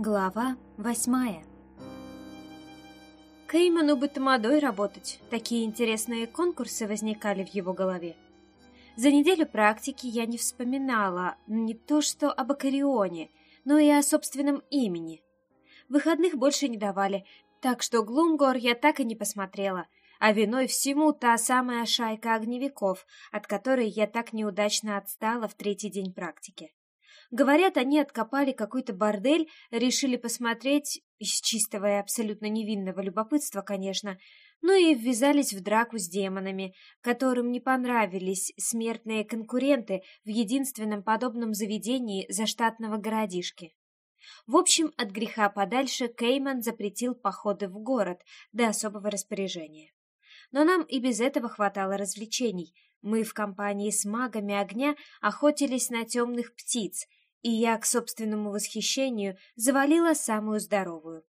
Глава восьмая Кейману бы тамадой работать, такие интересные конкурсы возникали в его голове. За неделю практики я не вспоминала не то что об Акарионе, но и о собственном имени. Выходных больше не давали, так что Глумгор я так и не посмотрела, а виной всему та самая шайка огневиков, от которой я так неудачно отстала в третий день практики. Говорят, они откопали какой-то бордель, решили посмотреть, из чистого и абсолютно невинного любопытства, конечно, ну и ввязались в драку с демонами, которым не понравились смертные конкуренты в единственном подобном заведении заштатного городишки. В общем, от греха подальше Кейман запретил походы в город до особого распоряжения. Но нам и без этого хватало развлечений. Мы в компании с магами огня охотились на темных птиц, и я, к собственному восхищению, завалила самую здоровую.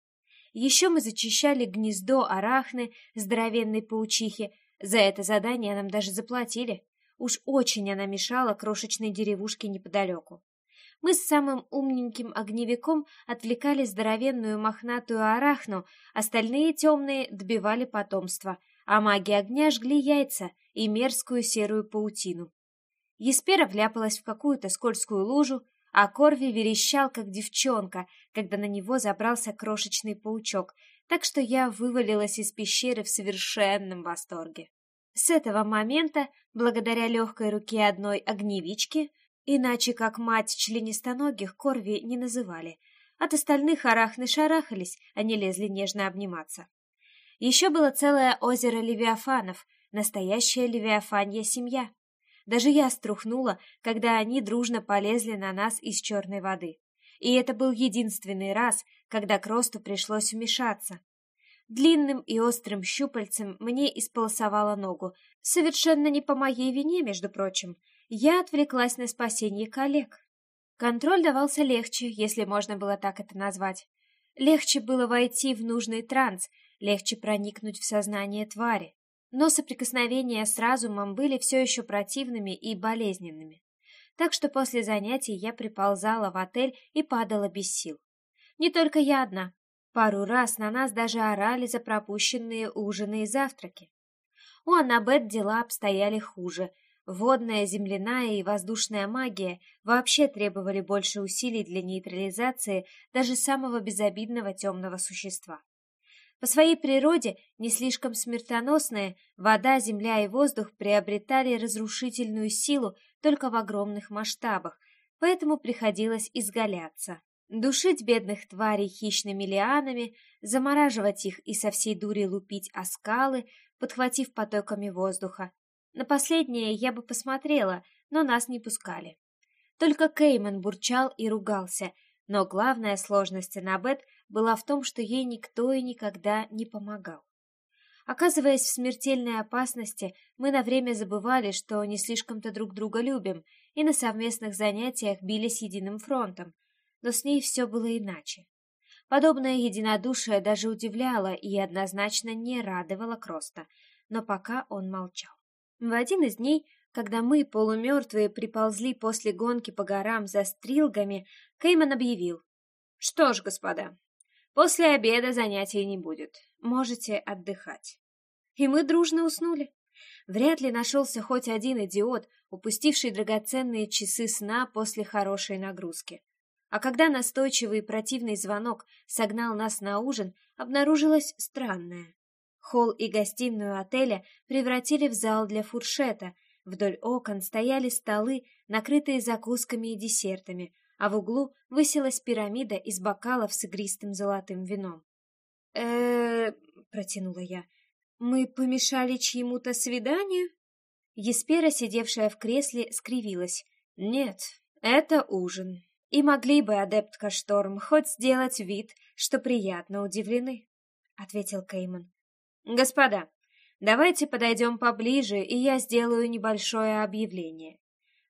Еще мы зачищали гнездо арахны, здоровенной паучихи. За это задание нам даже заплатили. Уж очень она мешала крошечной деревушке неподалеку. Мы с самым умненьким огневиком отвлекали здоровенную мохнатую арахну, остальные темные добивали потомство, а маги огня жгли яйца и мерзкую серую паутину. Еспера вляпалась в какую-то скользкую лужу, а Корви верещал, как девчонка, когда на него забрался крошечный паучок, так что я вывалилась из пещеры в совершенном восторге. С этого момента, благодаря легкой руке одной огневички, иначе как мать членистоногих Корви не называли, от остальных арахны шарахались, а не лезли нежно обниматься. Еще было целое озеро левиафанов, настоящая левиафанья семья. Даже я струхнула, когда они дружно полезли на нас из черной воды. И это был единственный раз, когда Кросту пришлось вмешаться. Длинным и острым щупальцем мне исполосовало ногу. Совершенно не по моей вине, между прочим. Я отвлеклась на спасение коллег. Контроль давался легче, если можно было так это назвать. Легче было войти в нужный транс, легче проникнуть в сознание твари но соприкосновения с разумом были все еще противными и болезненными. Так что после занятий я приползала в отель и падала без сил. Не только я одна. Пару раз на нас даже орали за пропущенные ужины и завтраки. У Аннабет дела обстояли хуже. Водная, земляная и воздушная магия вообще требовали больше усилий для нейтрализации даже самого безобидного темного существа. По своей природе не слишком смертоносные, вода, земля и воздух приобретали разрушительную силу только в огромных масштабах, поэтому приходилось изгаляться. Душить бедных тварей хищными лианами, замораживать их и со всей дури лупить о скалы, подхватив потоками воздуха. На последнее я бы посмотрела, но нас не пускали. Только Кейман бурчал и ругался, но главная сложность Анабет была в том, что ей никто и никогда не помогал. Оказываясь в смертельной опасности, мы на время забывали, что не слишком-то друг друга любим, и на совместных занятиях бились единым фронтом. Но с ней все было иначе. Подобное единодушие даже удивляло и однозначно не радовало Кроста, но пока он молчал. В один из дней, когда мы, полумертвые, приползли после гонки по горам за стрилгами, Кейман объявил. «Что ж, господа, После обеда занятий не будет. Можете отдыхать. И мы дружно уснули. Вряд ли нашелся хоть один идиот, упустивший драгоценные часы сна после хорошей нагрузки. А когда настойчивый и противный звонок согнал нас на ужин, обнаружилось странное. Холл и гостиную отеля превратили в зал для фуршета. Вдоль окон стояли столы, накрытые закусками и десертами, а в углу высилась пирамида из бокалов с игристым золотым вином. э протянула я. «Мы помешали чьему-то свиданию?» Еспера, сидевшая в кресле, скривилась. «Нет, это ужин. И могли бы, адептка Шторм, хоть сделать вид, что приятно удивлены», — ответил Кейман. «Господа, давайте подойдем поближе, и я сделаю небольшое объявление.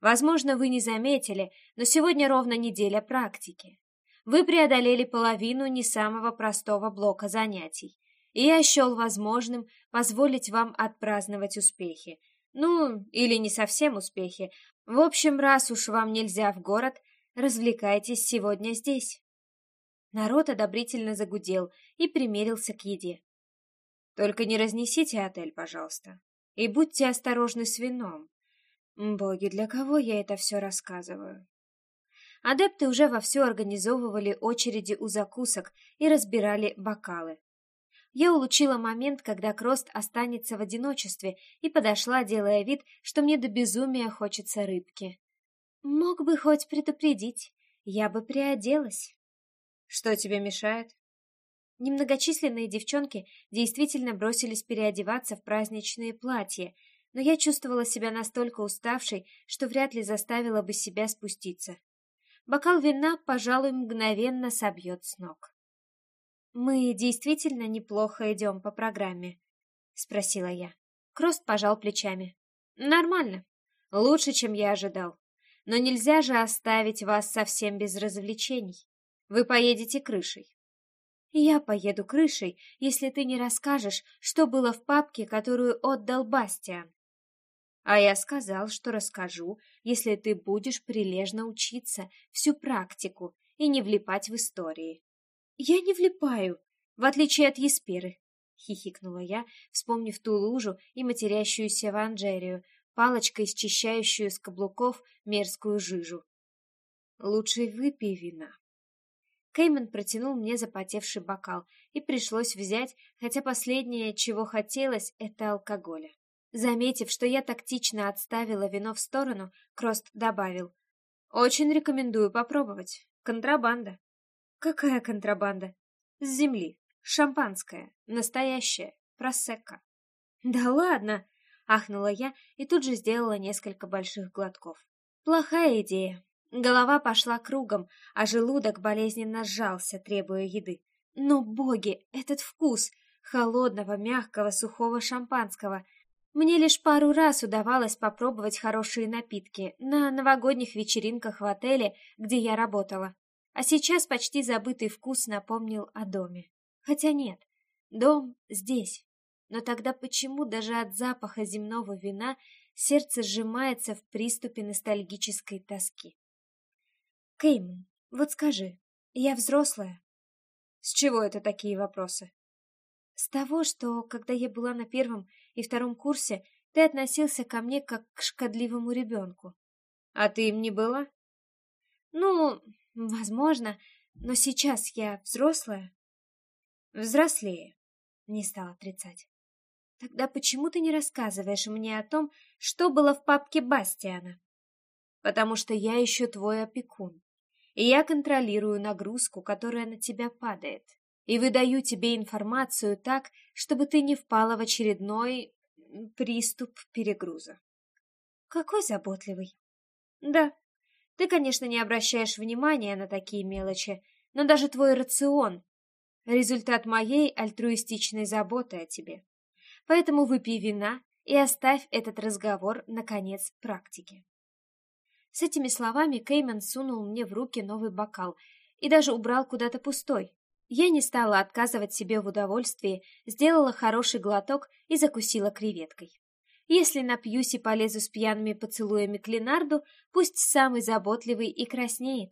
Возможно, вы не заметили, но сегодня ровно неделя практики. Вы преодолели половину не самого простого блока занятий, и я счел возможным позволить вам отпраздновать успехи. Ну, или не совсем успехи. В общем, раз уж вам нельзя в город, развлекайтесь сегодня здесь. Народ одобрительно загудел и примерился к еде. «Только не разнесите отель, пожалуйста. И будьте осторожны с вином. Боги, для кого я это все рассказываю?» Адепты уже вовсю организовывали очереди у закусок и разбирали бокалы. Я улучила момент, когда Крост останется в одиночестве, и подошла, делая вид, что мне до безумия хочется рыбки. Мог бы хоть предупредить, я бы приоделась. Что тебе мешает? Немногочисленные девчонки действительно бросились переодеваться в праздничные платья, но я чувствовала себя настолько уставшей, что вряд ли заставила бы себя спуститься. Бокал вина, пожалуй, мгновенно собьет с ног. «Мы действительно неплохо идем по программе?» — спросила я. Крост пожал плечами. «Нормально. Лучше, чем я ожидал. Но нельзя же оставить вас совсем без развлечений. Вы поедете крышей». «Я поеду крышей, если ты не расскажешь, что было в папке, которую отдал Бастиан». «А я сказал, что расскажу, если ты будешь прилежно учиться всю практику и не влипать в истории», «Я не влипаю, в отличие от Есперы», — хихикнула я, вспомнив ту лужу и матерящуюся в Анжерию, палочкой счищающую с каблуков мерзкую жижу. «Лучше выпей вина». Кейман протянул мне запотевший бокал, и пришлось взять, хотя последнее, чего хотелось, это алкоголя. Заметив, что я тактично отставила вино в сторону, Крост добавил. «Очень рекомендую попробовать. Контрабанда». Какая контрабанда? С земли. Шампанское. Настоящее. Просекко. Да ладно! Ахнула я и тут же сделала несколько больших глотков. Плохая идея. Голова пошла кругом, а желудок болезненно сжался, требуя еды. Но, боги, этот вкус холодного, мягкого, сухого шампанского. Мне лишь пару раз удавалось попробовать хорошие напитки на новогодних вечеринках в отеле, где я работала. А сейчас почти забытый вкус напомнил о доме. Хотя нет, дом здесь. Но тогда почему даже от запаха земного вина сердце сжимается в приступе ностальгической тоски? Кейман, вот скажи, я взрослая? С чего это такие вопросы? С того, что, когда я была на первом и втором курсе, ты относился ко мне как к шкодливому ребенку. А ты им не была? Ну, Возможно, но сейчас я взрослая. Взрослее, не стал отрицать. Тогда почему ты не рассказываешь мне о том, что было в папке Бастиана? Потому что я еще твой опекун, и я контролирую нагрузку, которая на тебя падает, и выдаю тебе информацию так, чтобы ты не впала в очередной приступ перегруза. Какой заботливый. Да, ты, конечно, не обращаешь внимания на такие мелочи, но даже твой рацион — результат моей альтруистичной заботы о тебе. Поэтому выпей вина и оставь этот разговор на конец практики. С этими словами Кеймен сунул мне в руки новый бокал и даже убрал куда-то пустой. Я не стала отказывать себе в удовольствии, сделала хороший глоток и закусила креветкой. Если напьюсь и полезу с пьяными поцелуями к Ленарду, пусть самый заботливый и краснеет.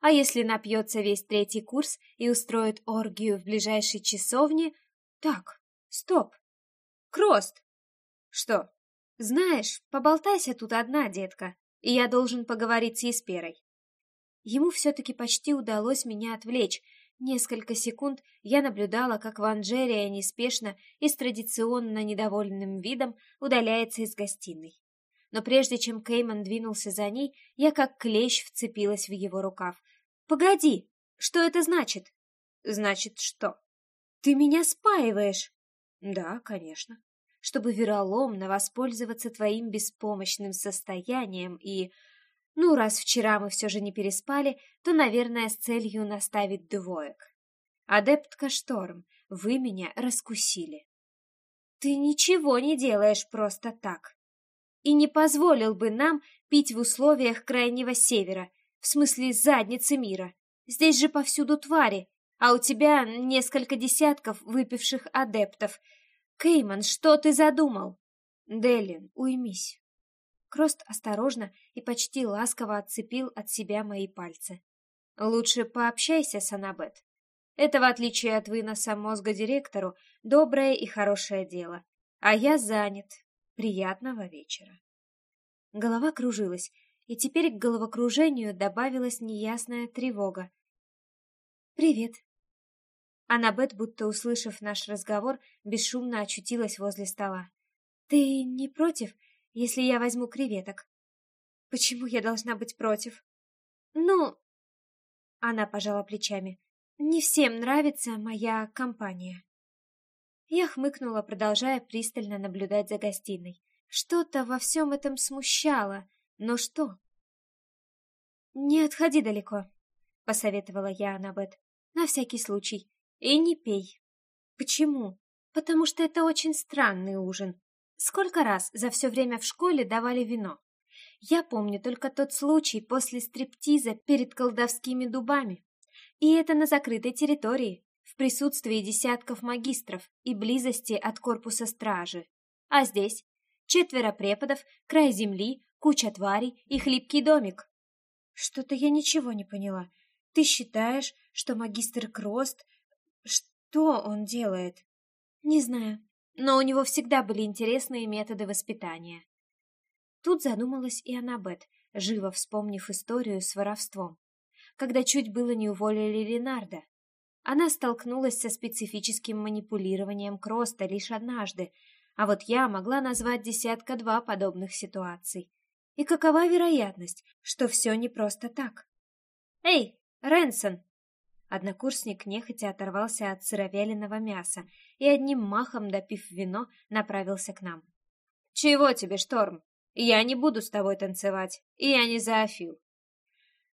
А если напьется весь третий курс и устроит оргию в ближайшей часовне... Так, стоп. Крост! Что? Знаешь, поболтайся тут одна, детка, и я должен поговорить с Есперой. Ему все-таки почти удалось меня отвлечь, Несколько секунд я наблюдала, как Ванжерия неспешно и с традиционно недовольным видом удаляется из гостиной. Но прежде чем Кейман двинулся за ней, я как клещ вцепилась в его рукав. «Погоди! Что это значит?» «Значит, что?» «Ты меня спаиваешь!» «Да, конечно. Чтобы вероломно воспользоваться твоим беспомощным состоянием и ну, раз вчера мы все же не переспали, то, наверное, с целью наставить двоек. Адептка Шторм, вы меня раскусили. Ты ничего не делаешь просто так. И не позволил бы нам пить в условиях Крайнего Севера, в смысле задницы мира. Здесь же повсюду твари, а у тебя несколько десятков выпивших адептов. Кейман, что ты задумал? Делин, уймись. Крост осторожно и почти ласково отцепил от себя мои пальцы. «Лучше пообщайся с Анабет. Это, в отличие от выноса мозга директору, доброе и хорошее дело. А я занят. Приятного вечера. Голова кружилась, и теперь к головокружению добавилась неясная тревога. «Привет». Аннабет, будто услышав наш разговор, бесшумно очутилась возле стола. «Ты не против, если я возьму креветок?» «Почему я должна быть против?» «Ну...» Она пожала плечами. «Не всем нравится моя компания». Я хмыкнула, продолжая пристально наблюдать за гостиной. Что-то во всем этом смущало, но что? «Не отходи далеко», — посоветовала я Аннабет. «На всякий случай. И не пей». «Почему?» «Потому что это очень странный ужин. Сколько раз за все время в школе давали вино? Я помню только тот случай после стриптиза перед колдовскими дубами. И это на закрытой территории, в присутствии десятков магистров и близости от корпуса стражи. А здесь четверо преподов, край земли, куча тварей и хлипкий домик. Что-то я ничего не поняла. Ты считаешь, что магистр Крост... Что он делает? Не знаю, но у него всегда были интересные методы воспитания. Тут задумалась и Аннабет, живо вспомнив историю с воровством. Когда чуть было не уволили Ленарда. Она столкнулась со специфическим манипулированием Кроста лишь однажды, а вот я могла назвать десятка-два подобных ситуаций. И какова вероятность, что все не просто так? «Эй, Ренсон!» Однокурсник нехотя оторвался от сыровяленого мяса и одним махом, допив вино, направился к нам. «Чего тебе, Шторм? Я не буду с тобой танцевать, и я не зоофил».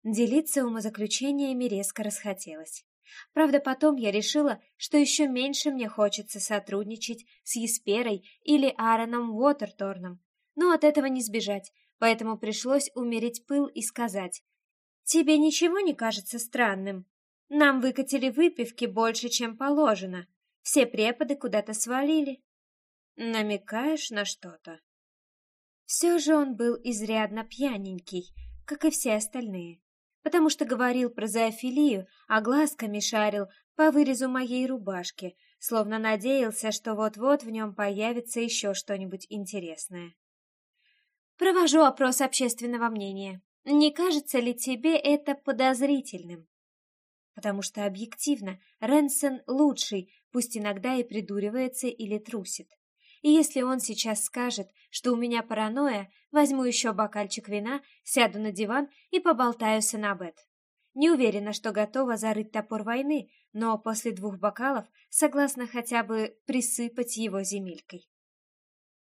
Делиться умозаключениями резко расхотелось. Правда, потом я решила, что еще меньше мне хочется сотрудничать с Есперой или Аароном Уотерторном, но от этого не сбежать, поэтому пришлось умерить пыл и сказать, «Тебе ничего не кажется странным? Нам выкатили выпивки больше, чем положено. Все преподы куда-то свалили». «Намекаешь на что-то?» Все же он был изрядно пьяненький, как и все остальные потому что говорил про зоофилию, а глазками шарил по вырезу моей рубашки, словно надеялся, что вот-вот в нем появится еще что-нибудь интересное. Провожу опрос общественного мнения. Не кажется ли тебе это подозрительным? Потому что объективно Ренсен лучший, пусть иногда и придуривается или трусит. И если он сейчас скажет, что у меня паранойя, возьму еще бокальчик вина, сяду на диван и поболтаю с Анабет. Не уверена, что готова зарыть топор войны, но после двух бокалов согласна хотя бы присыпать его земелькой.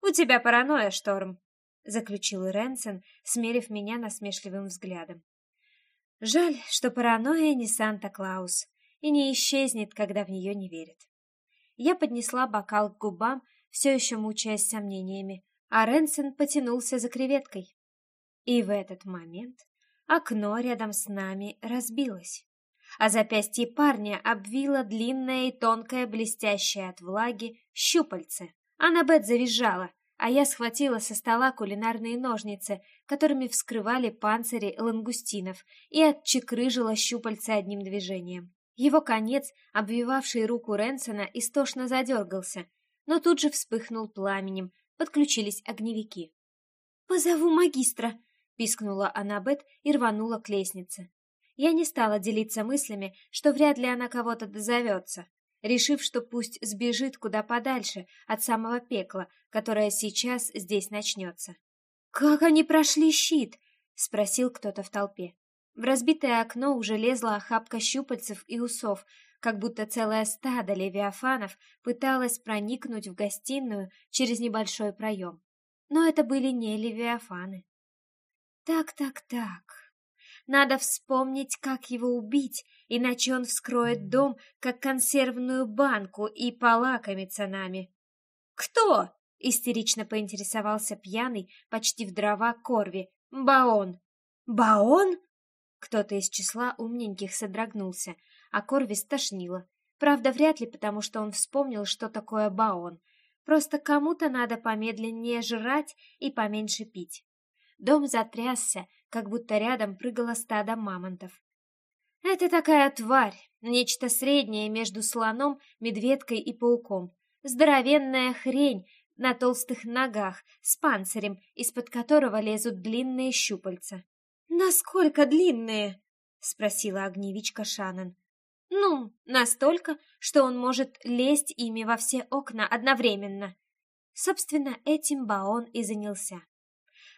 «У тебя паранойя, Шторм», — заключил Ренсен, смерив меня насмешливым взглядом. Жаль, что паранойя не Санта-Клаус и не исчезнет, когда в нее не верят. Я поднесла бокал к губам, все еще мучаясь сомнениями, а Ренсен потянулся за креветкой. И в этот момент окно рядом с нами разбилось, а запястье парня обвило длинное и тонкое, блестящее от влаги, щупальце. Аннабет завизжала, а я схватила со стола кулинарные ножницы, которыми вскрывали панцири лангустинов, и отчекрыжила щупальце одним движением. Его конец, обвивавший руку Ренсона, истошно задергался, но тут же вспыхнул пламенем, подключились огневики. «Позову магистра!» — пискнула Аннабет и рванула к лестнице. Я не стала делиться мыслями, что вряд ли она кого-то дозовется, решив, что пусть сбежит куда подальше от самого пекла, которое сейчас здесь начнется. «Как они прошли щит?» — спросил кто-то в толпе. В разбитое окно уже лезла охапка щупальцев и усов, как будто целое стадо левиафанов пыталось проникнуть в гостиную через небольшой проем. Но это были не левиафаны. Так-так-так. Надо вспомнить, как его убить, иначе он вскроет дом, как консервную банку, и полакомится нами. «Кто?» — истерично поинтересовался пьяный, почти в дрова Корви. «Баон!» «Баон?» Кто-то из числа умненьких содрогнулся, а Корви стошнило. Правда, вряд ли потому, что он вспомнил, что такое баон. Просто кому-то надо помедленнее жрать и поменьше пить. Дом затрясся, как будто рядом прыгало стадо мамонтов. Это такая тварь, нечто среднее между слоном, медведкой и пауком. Здоровенная хрень на толстых ногах, с панцирем, из-под которого лезут длинные щупальца. «Насколько длинные?» — спросила огневичка Шанан. «Ну, настолько, что он может лезть ими во все окна одновременно». Собственно, этим Баон и занялся.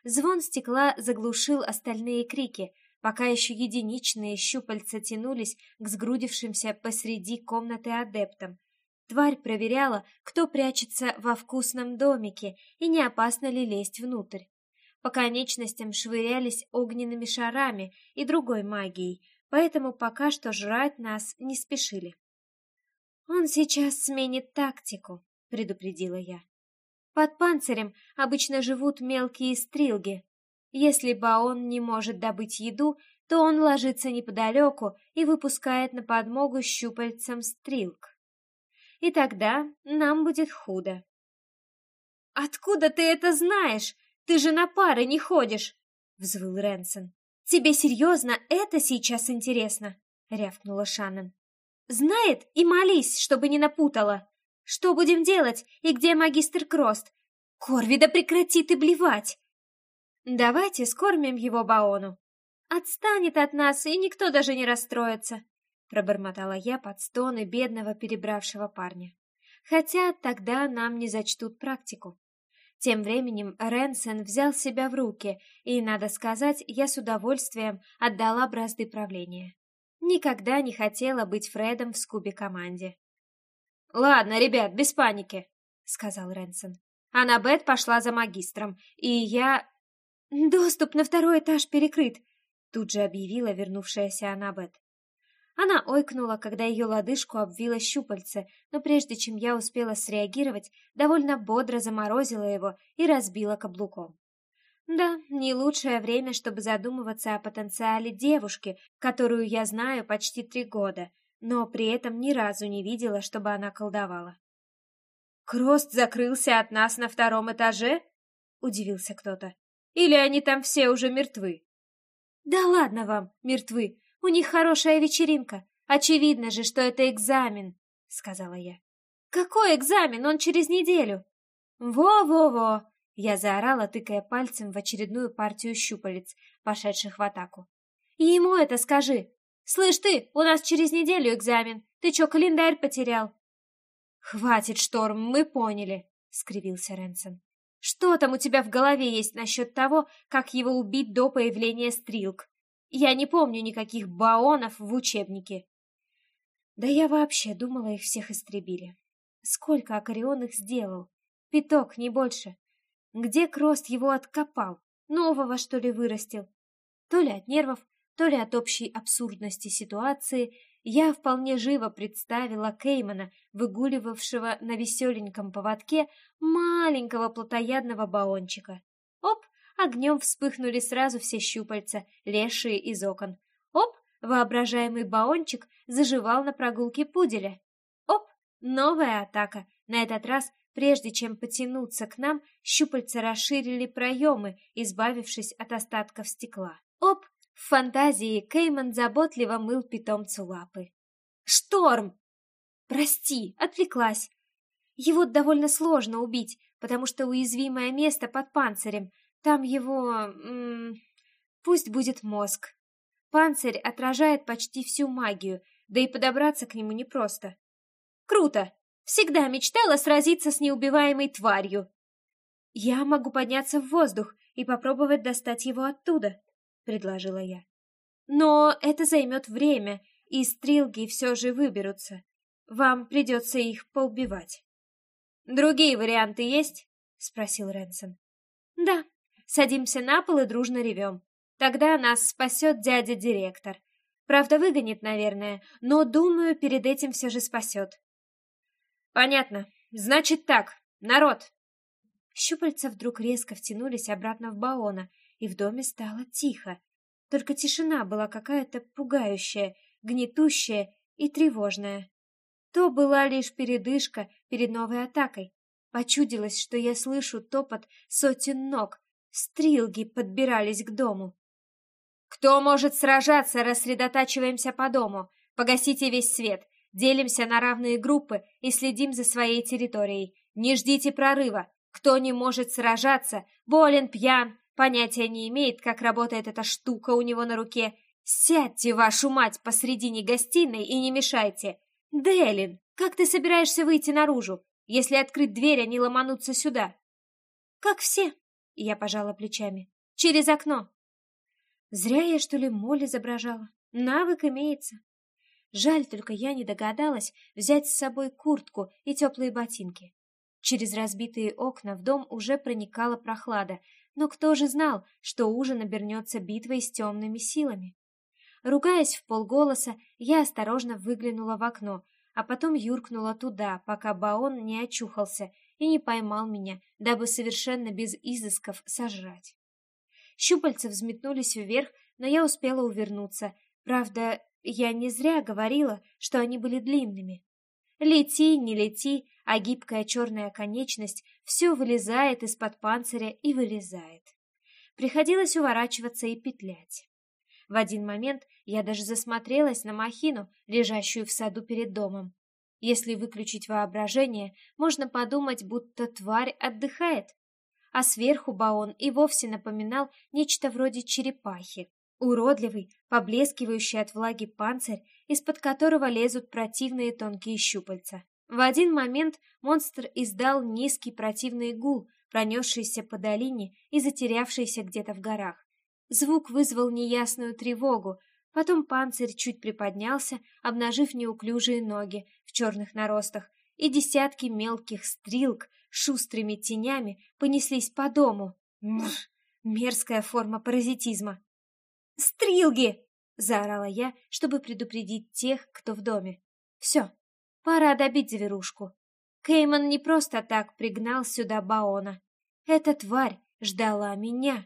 Звон стекла заглушил остальные крики, пока еще единичные щупальца тянулись к сгрудившимся посреди комнаты адептам. Тварь проверяла, кто прячется во вкусном домике и не опасно ли лезть внутрь. По конечностям швырялись огненными шарами и другой магией, поэтому пока что жрать нас не спешили. «Он сейчас сменит тактику», — предупредила я. «Под панцирем обычно живут мелкие стрелги. Если Баон не может добыть еду, то он ложится неподалеку и выпускает на подмогу щупальцам стрелк. И тогда нам будет худо». «Откуда ты это знаешь? Ты же на пары не ходишь!» — взвыл Ренсон. «Тебе серьезно это сейчас интересно?» — рявкнула Шаннон. «Знает и молись, чтобы не напутала. Что будем делать и где магистр Крост? Корви, прекрати ты блевать!» «Давайте скормим его Баону. Отстанет от нас, и никто даже не расстроится», — пробормотала я под стоны бедного перебравшего парня. «Хотя тогда нам не зачтут практику». Тем временем Ренсен взял себя в руки, и, надо сказать, я с удовольствием отдала бразды правления. Никогда не хотела быть Фредом в скубе-команде. «Ладно, ребят, без паники», — сказал Ренсен. Аннабет пошла за магистром, и я... «Доступ на второй этаж перекрыт», — тут же объявила вернувшаяся Аннабет. Она ойкнула, когда ее лодыжку обвило щупальце, но прежде чем я успела среагировать, довольно бодро заморозила его и разбила каблуком. Да, не лучшее время, чтобы задумываться о потенциале девушки, которую я знаю почти три года, но при этом ни разу не видела, чтобы она колдовала. «Крост закрылся от нас на втором этаже?» — удивился кто-то. «Или они там все уже мертвы?» «Да ладно вам, мертвы! У них хорошая вечеринка. Очевидно же, что это экзамен, — сказала я. Какой экзамен? Он через неделю. Во-во-во! Я заорала, тыкая пальцем в очередную партию щупалец, пошедших в атаку. Ему это скажи. Слышь ты, у нас через неделю экзамен. Ты чё, календарь потерял? Хватит, Шторм, мы поняли, — скривился Ренсон. Что там у тебя в голове есть насчет того, как его убить до появления стрелк? Я не помню никаких баонов в учебнике. Да я вообще думала, их всех истребили. Сколько Акарион их сделал? Пяток, не больше. Где Крост его откопал? Нового, что ли, вырастил? То ли от нервов, то ли от общей абсурдности ситуации, я вполне живо представила Кеймана, выгуливавшего на веселеньком поводке маленького плотоядного баончика. Оп, огнем вспыхнули сразу все щупальца, лезшие из окон. Оп, воображаемый баончик заживал на прогулке пуделя. Оп, новая атака. На этот раз, прежде чем потянуться к нам, щупальца расширили проемы, избавившись от остатков стекла. Оп, в фантазии Кейман заботливо мыл питомцу лапы. «Шторм!» «Прости, отвлеклась. Его довольно сложно убить, потому что уязвимое место под панцирем, там его... М -м, пусть будет мозг. Панцирь отражает почти всю магию, да и подобраться к нему непросто. Круто! Всегда мечтала сразиться с неубиваемой тварью. Я могу подняться в воздух и попробовать достать его оттуда, предложила я. Но это займет время, и стрелги все же выберутся. Вам придется их поубивать. Другие варианты есть? спросил Ренсон. Да, Садимся на пол и дружно ревем. Тогда нас спасет дядя-директор. Правда, выгонит, наверное, но, думаю, перед этим все же спасет. Понятно. Значит так, народ. Щупальца вдруг резко втянулись обратно в Баона, и в доме стало тихо. Только тишина была какая-то пугающая, гнетущая и тревожная. То была лишь передышка перед новой атакой. Почудилось, что я слышу топот сотен ног, Стрилги подбирались к дому. Кто может сражаться, рассредотачиваемся по дому. Погасите весь свет. Делимся на равные группы и следим за своей территорией. Не ждите прорыва. Кто не может сражаться, болен, пьян, понятия не имеет, как работает эта штука у него на руке. Сядьте, вашу мать, посредине гостиной и не мешайте. Делин, как ты собираешься выйти наружу? Если открыть дверь, они ломанутся сюда. Как все, я пожала плечами. Через окно. Зря я, что ли, моль изображала. Навык имеется. Жаль, только я не догадалась взять с собой куртку и теплые ботинки. Через разбитые окна в дом уже проникала прохлада, но кто же знал, что ужин обернется битвой с темными силами? Ругаясь в полголоса, я осторожно выглянула в окно, а потом юркнула туда, пока Баон не очухался и не поймал меня, дабы совершенно без изысков сожрать. Щупальца взметнулись вверх, но я успела увернуться. Правда, я не зря говорила, что они были длинными. Лети, не лети, а гибкая черная конечность все вылезает из-под панциря и вылезает. Приходилось уворачиваться и петлять. В один момент я даже засмотрелась на махину, лежащую в саду перед домом. Если выключить воображение, можно подумать, будто тварь отдыхает. А сверху Баон и вовсе напоминал нечто вроде черепахи. Уродливый, поблескивающий от влаги панцирь, из-под которого лезут противные тонкие щупальца. В один момент монстр издал низкий противный гул, пронесшийся по долине и затерявшийся где-то в горах. Звук вызвал неясную тревогу, потом панцирь чуть приподнялся, обнажив неуклюжие ноги в черных наростах, и десятки мелких стрелк шустрыми тенями понеслись по дому. Мр, мерзкая форма паразитизма. «Стрилги!» — заорала я, чтобы предупредить тех, кто в доме. «Все, пора добить зверушку. Кейман не просто так пригнал сюда Баона. Эта тварь ждала меня».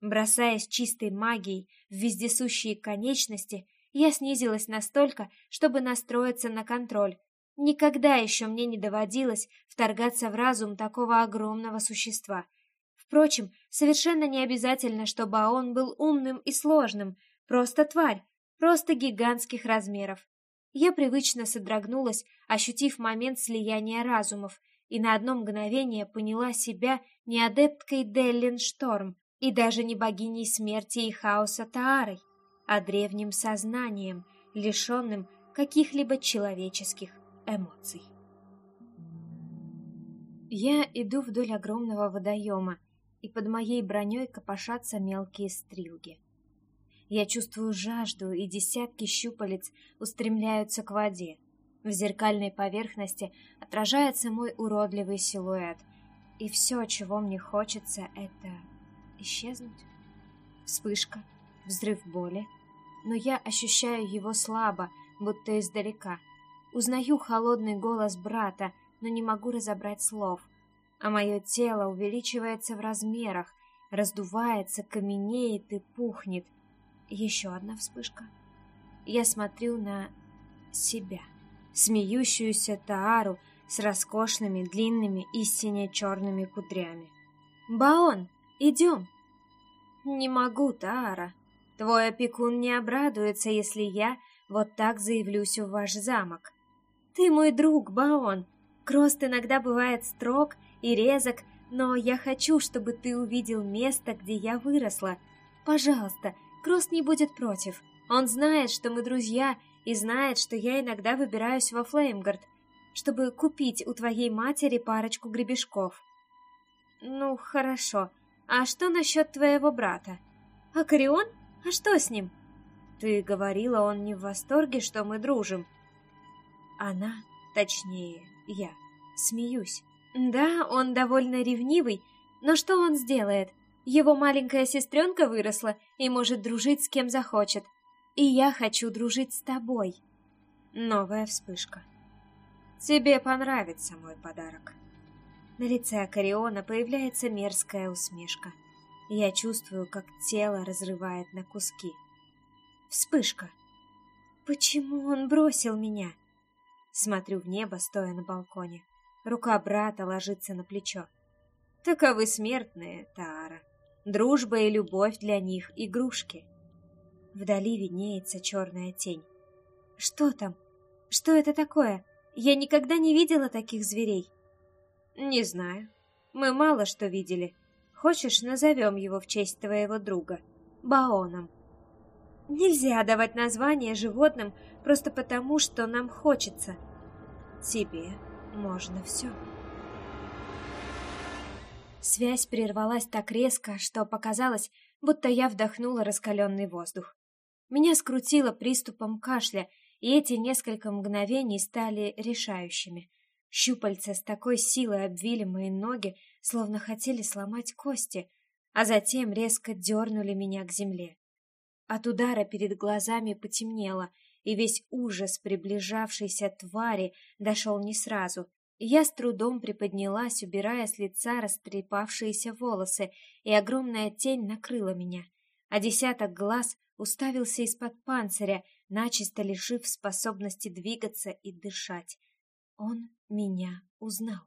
Бросаясь чистой магией в вездесущие конечности, я снизилась настолько, чтобы настроиться на контроль. Никогда еще мне не доводилось вторгаться в разум такого огромного существа — Впрочем, совершенно не обязательно, чтобы он был умным и сложным, просто тварь, просто гигантских размеров. Я привычно содрогнулась, ощутив момент слияния разумов, и на одно мгновение поняла себя не адепткой Деллин Шторм и даже не богиней смерти и хаоса Таарой, а древним сознанием, лишенным каких-либо человеческих эмоций. Я иду вдоль огромного водоема, и под моей броней копошатся мелкие стрелги. Я чувствую жажду, и десятки щупалец устремляются к воде. В зеркальной поверхности отражается мой уродливый силуэт, и все, чего мне хочется, это исчезнуть. Вспышка, взрыв боли, но я ощущаю его слабо, будто издалека. Узнаю холодный голос брата, но не могу разобрать слов а мое тело увеличивается в размерах, раздувается, каменеет и пухнет. Еще одна вспышка. Я смотрю на себя, смеющуюся Таару с роскошными, длинными и сине-черными кудрями. «Баон, идем!» «Не могу, Таара. Твой опекун не обрадуется, если я вот так заявлюсь в ваш замок. Ты мой друг, Баон. Крост иногда бывает строг и резок, но я хочу, чтобы ты увидел место, где я выросла. Пожалуйста, Кросс не будет против. Он знает, что мы друзья, и знает, что я иногда выбираюсь во Флеймгард, чтобы купить у твоей матери парочку гребешков. Ну, хорошо. А что насчет твоего брата? Акарион? А что с ним? Ты говорила, он не в восторге, что мы дружим. Она, точнее, я, смеюсь. Да, он довольно ревнивый, но что он сделает? Его маленькая сестренка выросла и может дружить с кем захочет. И я хочу дружить с тобой. Новая вспышка. Тебе понравится мой подарок. На лице Акариона появляется мерзкая усмешка. Я чувствую, как тело разрывает на куски. Вспышка. Почему он бросил меня? Смотрю в небо, стоя на балконе. Рука брата ложится на плечо. Таковы смертные, Таара. Дружба и любовь для них — игрушки. Вдали виднеется черная тень. Что там? Что это такое? Я никогда не видела таких зверей. Не знаю. Мы мало что видели. Хочешь, назовем его в честь твоего друга? Баоном. Нельзя давать название животным просто потому, что нам хочется. Тебе можно все. Связь прервалась так резко, что показалось, будто я вдохнула раскаленный воздух. Меня скрутило приступом кашля, и эти несколько мгновений стали решающими. Щупальца с такой силой обвили мои ноги, словно хотели сломать кости, а затем резко дернули меня к земле. От удара перед глазами потемнело, и весь ужас приближавшейся твари дошел не сразу. Я с трудом приподнялась, убирая с лица растрепавшиеся волосы, и огромная тень накрыла меня, а десяток глаз уставился из-под панциря, начисто лишив способности двигаться и дышать. Он меня узнал.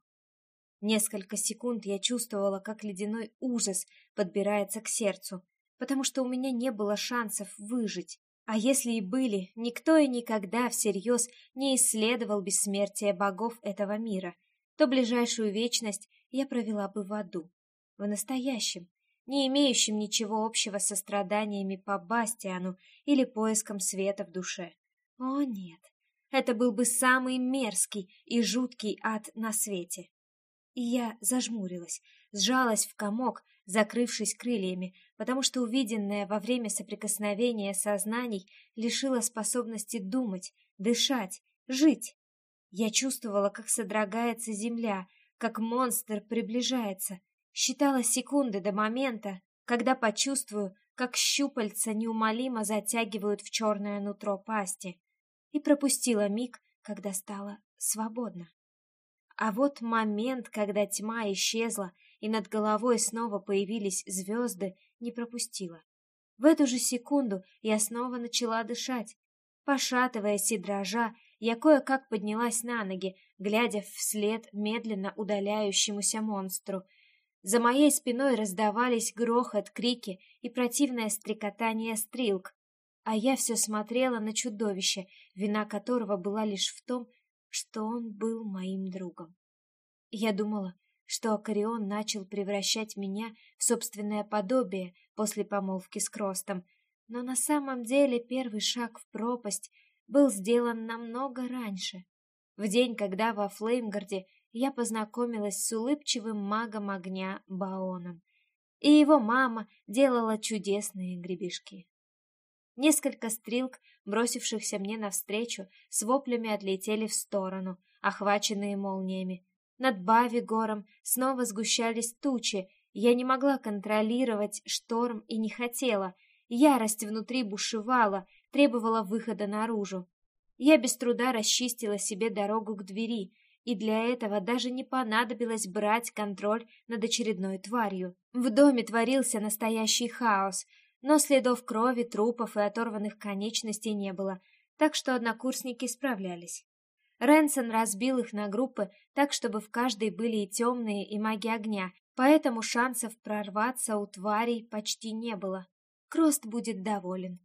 Несколько секунд я чувствовала, как ледяной ужас подбирается к сердцу, потому что у меня не было шансов выжить. А если и были, никто и никогда всерьез не исследовал бессмертие богов этого мира, то ближайшую вечность я провела бы в аду, в настоящем, не имеющем ничего общего со страданиями по Бастиану или поиском света в душе. О нет, это был бы самый мерзкий и жуткий ад на свете. И я зажмурилась, сжалась в комок, закрывшись крыльями, потому что увиденное во время соприкосновения сознаний лишило способности думать, дышать, жить. Я чувствовала, как содрогается земля, как монстр приближается, считала секунды до момента, когда почувствую, как щупальца неумолимо затягивают в черное нутро пасти, и пропустила миг, когда стало свободно. А вот момент, когда тьма исчезла, и над головой снова появились звезды, не пропустила. В эту же секунду я снова начала дышать. Пошатываясь и дрожа, я кое-как поднялась на ноги, глядя вслед медленно удаляющемуся монстру. За моей спиной раздавались грохот, крики и противное стрекотание стрелк, а я все смотрела на чудовище, вина которого была лишь в том, что он был моим другом. Я думала, что Акарион начал превращать меня в собственное подобие после помолвки с Кростом, но на самом деле первый шаг в пропасть был сделан намного раньше, в день, когда во Флеймгарде я познакомилась с улыбчивым магом огня Баоном, и его мама делала чудесные гребешки. Несколько стрелк, бросившихся мне навстречу, с воплями отлетели в сторону, охваченные молниями, над Бави-гором снова сгущались тучи. Я не могла контролировать шторм и не хотела. Ярость внутри бушевала, требовала выхода наружу. Я без труда расчистила себе дорогу к двери, и для этого даже не понадобилось брать контроль над очередной тварью. В доме творился настоящий хаос, но следов крови, трупов и оторванных конечностей не было, так что однокурсники справлялись. Ренсон разбил их на группы так, чтобы в каждой были и темные, и маги огня, поэтому шансов прорваться у тварей почти не было. Крост будет доволен.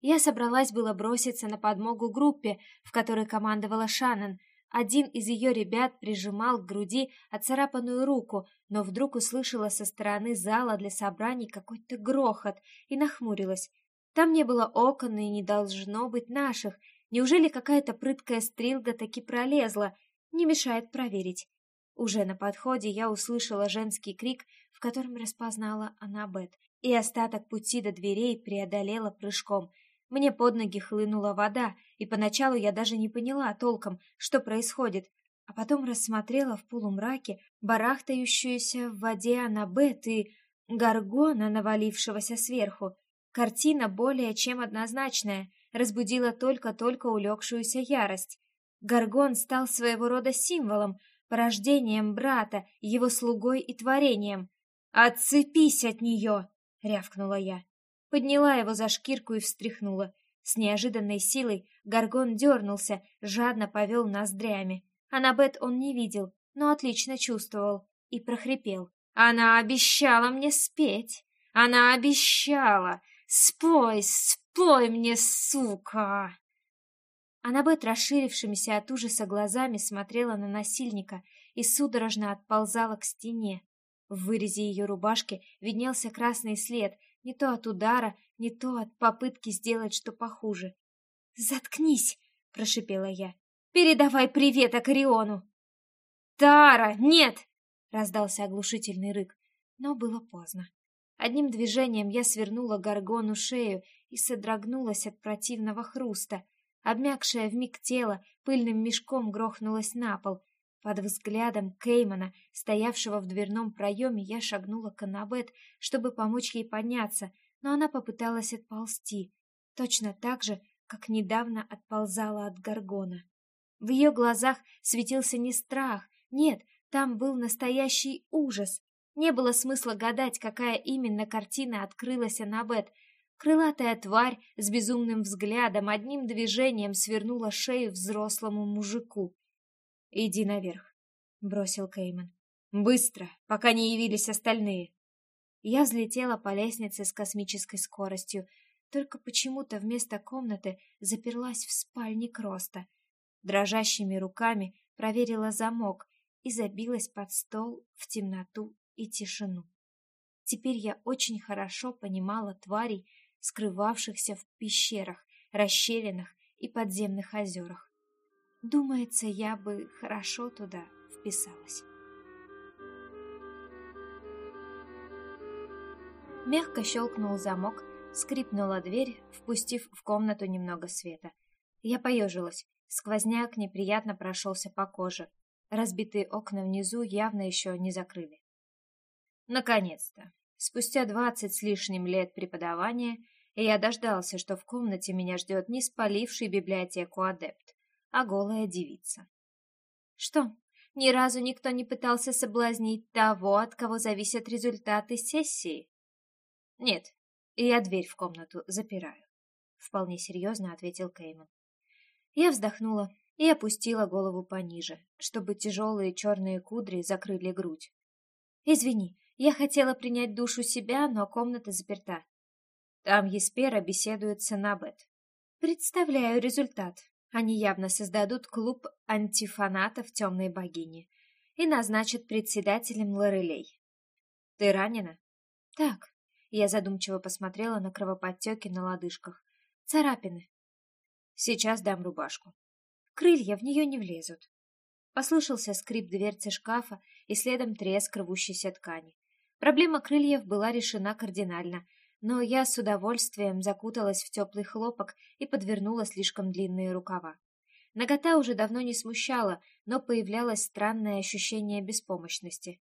Я собралась было броситься на подмогу группе, в которой командовала Шаннон. Один из ее ребят прижимал к груди оцарапанную руку, но вдруг услышала со стороны зала для собраний какой-то грохот и нахмурилась. Там не было окон и не должно быть наших, Неужели какая-то прыткая стрелга таки пролезла? Не мешает проверить. Уже на подходе я услышала женский крик, в котором распознала Аннабет, и остаток пути до дверей преодолела прыжком. Мне под ноги хлынула вода, и поначалу я даже не поняла толком, что происходит, а потом рассмотрела в полумраке барахтающуюся в воде Аннабет и горгона, навалившегося сверху. Картина более чем однозначная — разбудила только-только улегшуюся ярость. Гаргон стал своего рода символом, порождением брата, его слугой и творением. «Отцепись от нее!» — рявкнула я. Подняла его за шкирку и встряхнула. С неожиданной силой Гаргон дернулся, жадно повел ноздрями. Анабет он не видел, но отлично чувствовал и прохрипел. «Она обещала мне спеть! Она обещала! Спой, спой мне, сука!» Аннабет, расширившимися от ужаса глазами, смотрела на насильника и судорожно отползала к стене. В вырезе ее рубашки виднелся красный след, не то от удара, не то от попытки сделать что похуже. «Заткнись!» — прошипела я. «Передавай привет Акариону!» «Тара, нет!» — раздался оглушительный рык, но было поздно. Одним движением я свернула горгону шею и содрогнулась от противного хруста. Обмякшее вмиг тело пыльным мешком грохнулось на пол. Под взглядом Кеймана, стоявшего в дверном проеме, я шагнула к Аннабет, чтобы помочь ей подняться, но она попыталась отползти, точно так же, как недавно отползала от Гаргона. В ее глазах светился не страх, нет, там был настоящий ужас. Не было смысла гадать, какая именно картина открылась Аннабет, Крылатая тварь с безумным взглядом одним движением свернула шею взрослому мужику. «Иди наверх», — бросил Кейман. «Быстро, пока не явились остальные». Я взлетела по лестнице с космической скоростью, только почему-то вместо комнаты заперлась в спальне Кроста. Дрожащими руками проверила замок и забилась под стол в темноту и тишину. Теперь я очень хорошо понимала тварей, скрывавшихся в пещерах, расщелинах и подземных озерах. Думается, я бы хорошо туда вписалась. Мягко щелкнул замок, скрипнула дверь, впустив в комнату немного света. Я поежилась, сквозняк неприятно прошелся по коже. Разбитые окна внизу явно еще не закрыли. Наконец-то, спустя двадцать с лишним лет преподавания, я дождался, что в комнате меня ждет не спаливший библиотеку адепт, а голая девица. Что, ни разу никто не пытался соблазнить того, от кого зависят результаты сессии? Нет, я дверь в комнату запираю. Вполне серьезно ответил Кейман. Я вздохнула и опустила голову пониже, чтобы тяжелые черные кудри закрыли грудь. «Извини, я хотела принять душу себя, но комната заперта. Там Еспера беседует с Анабет. Представляю результат. Они явно создадут клуб антифанатов темной богини и назначат председателем Лорелей. Ты ранена? Так. Я задумчиво посмотрела на кровоподтеки на лодыжках. Царапины. Сейчас дам рубашку. Крылья в нее не влезут. Послышался скрип дверцы шкафа и следом треск рвущейся ткани. Проблема крыльев была решена кардинально — но я с удовольствием закуталась в теплый хлопок и подвернула слишком длинные рукава. Нагота уже давно не смущала, но появлялось странное ощущение беспомощности.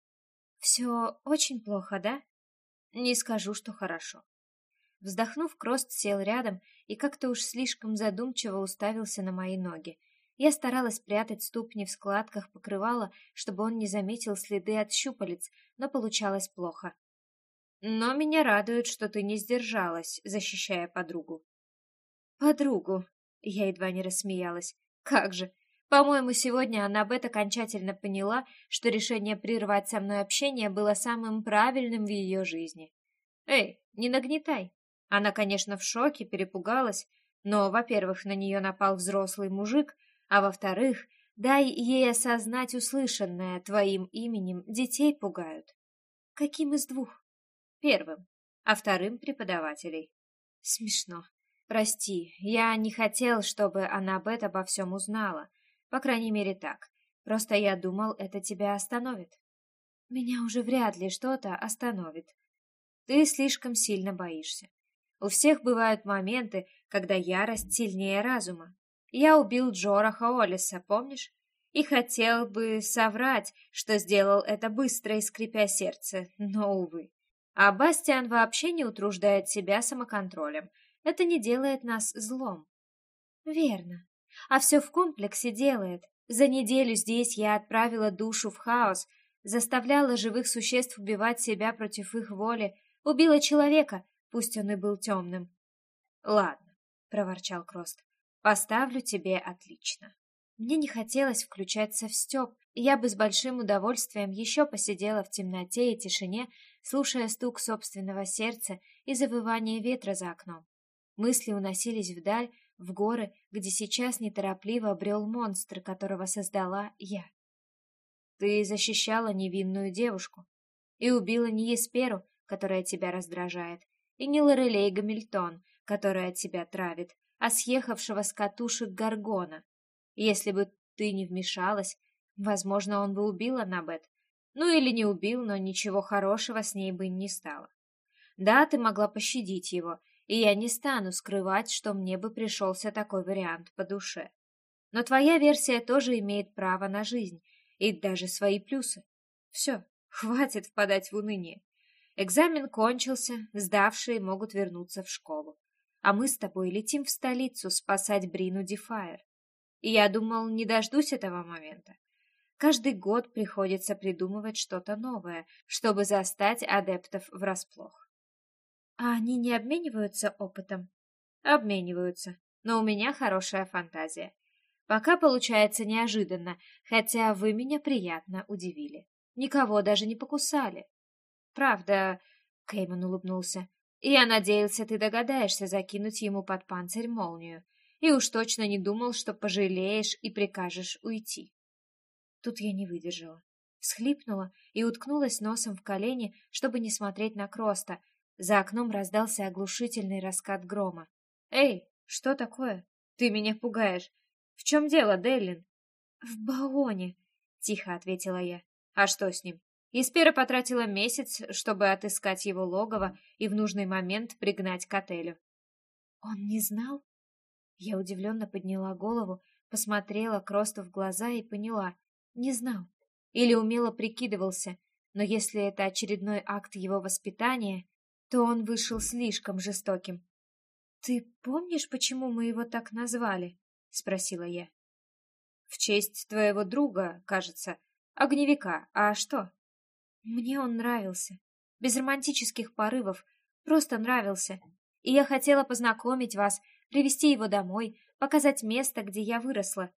«Все очень плохо, да?» «Не скажу, что хорошо». Вздохнув, Крост сел рядом и как-то уж слишком задумчиво уставился на мои ноги. Я старалась прятать ступни в складках покрывала, чтобы он не заметил следы от щупалец, но получалось плохо. Но меня радует, что ты не сдержалась, защищая подругу. Подругу? Я едва не рассмеялась. Как же? По-моему, сегодня этом окончательно поняла, что решение прервать со мной общение было самым правильным в ее жизни. Эй, не нагнетай. Она, конечно, в шоке, перепугалась, но, во-первых, на нее напал взрослый мужик, а во-вторых, дай ей осознать услышанное твоим именем, детей пугают. Каким из двух? Первым, а вторым преподавателей. Смешно. Прости, я не хотел, чтобы этом обо всем узнала. По крайней мере, так. Просто я думал, это тебя остановит. Меня уже вряд ли что-то остановит. Ты слишком сильно боишься. У всех бывают моменты, когда ярость сильнее разума. Я убил Джораха Олиса, помнишь? И хотел бы соврать, что сделал это быстро и скрипя сердце, но, увы. А Бастиан вообще не утруждает себя самоконтролем. Это не делает нас злом. Верно. А все в комплексе делает. За неделю здесь я отправила душу в хаос, заставляла живых существ убивать себя против их воли, убила человека, пусть он и был темным. Ладно, проворчал Крост. Поставлю тебе отлично. Мне не хотелось включаться в стёб, и я бы с большим удовольствием еще посидела в темноте и тишине, слушая стук собственного сердца и завывание ветра за окном. Мысли уносились вдаль, в горы, где сейчас неторопливо обрел монстр, которого создала я. Ты защищала невинную девушку и убила не Есперу, которая тебя раздражает, и не Лорелей Гамильтон, которая тебя травит, а съехавшего с катушек Гаргона. Если бы ты не вмешалась, возможно, он бы убил Аннабет. Ну или не убил, но ничего хорошего с ней бы не стало. Да, ты могла пощадить его, и я не стану скрывать, что мне бы пришелся такой вариант по душе. Но твоя версия тоже имеет право на жизнь и даже свои плюсы. Все, хватит впадать в уныние. Экзамен кончился, сдавшие могут вернуться в школу. А мы с тобой летим в столицу спасать Брину Дефайр. И я думал, не дождусь этого момента. Каждый год приходится придумывать что-то новое, чтобы застать адептов врасплох. А они не обмениваются опытом? Обмениваются, но у меня хорошая фантазия. Пока получается неожиданно, хотя вы меня приятно удивили. Никого даже не покусали. Правда, Кейман улыбнулся. Я надеялся, ты догадаешься закинуть ему под панцирь молнию. И уж точно не думал, что пожалеешь и прикажешь уйти. Тут я не выдержала. Всхлипнула и уткнулась носом в колени, чтобы не смотреть на Кроста, за окном раздался оглушительный раскат грома. «Эй, что такое? Ты меня пугаешь. В чем дело, Деллин?» «В Баоне», — тихо ответила я. «А что с ним?» Испера потратила месяц, чтобы отыскать его логово и в нужный момент пригнать к отелю. «Он не знал?» Я удивленно подняла голову, посмотрела Кросту в глаза и поняла. Не знал. Или умело прикидывался, но если это очередной акт его воспитания, то он вышел слишком жестоким. «Ты помнишь, почему мы его так назвали?» — спросила я. «В честь твоего друга, кажется, огневика. А что?» «Мне он нравился. Без романтических порывов. Просто нравился. И я хотела познакомить вас, привести его домой, показать место, где я выросла.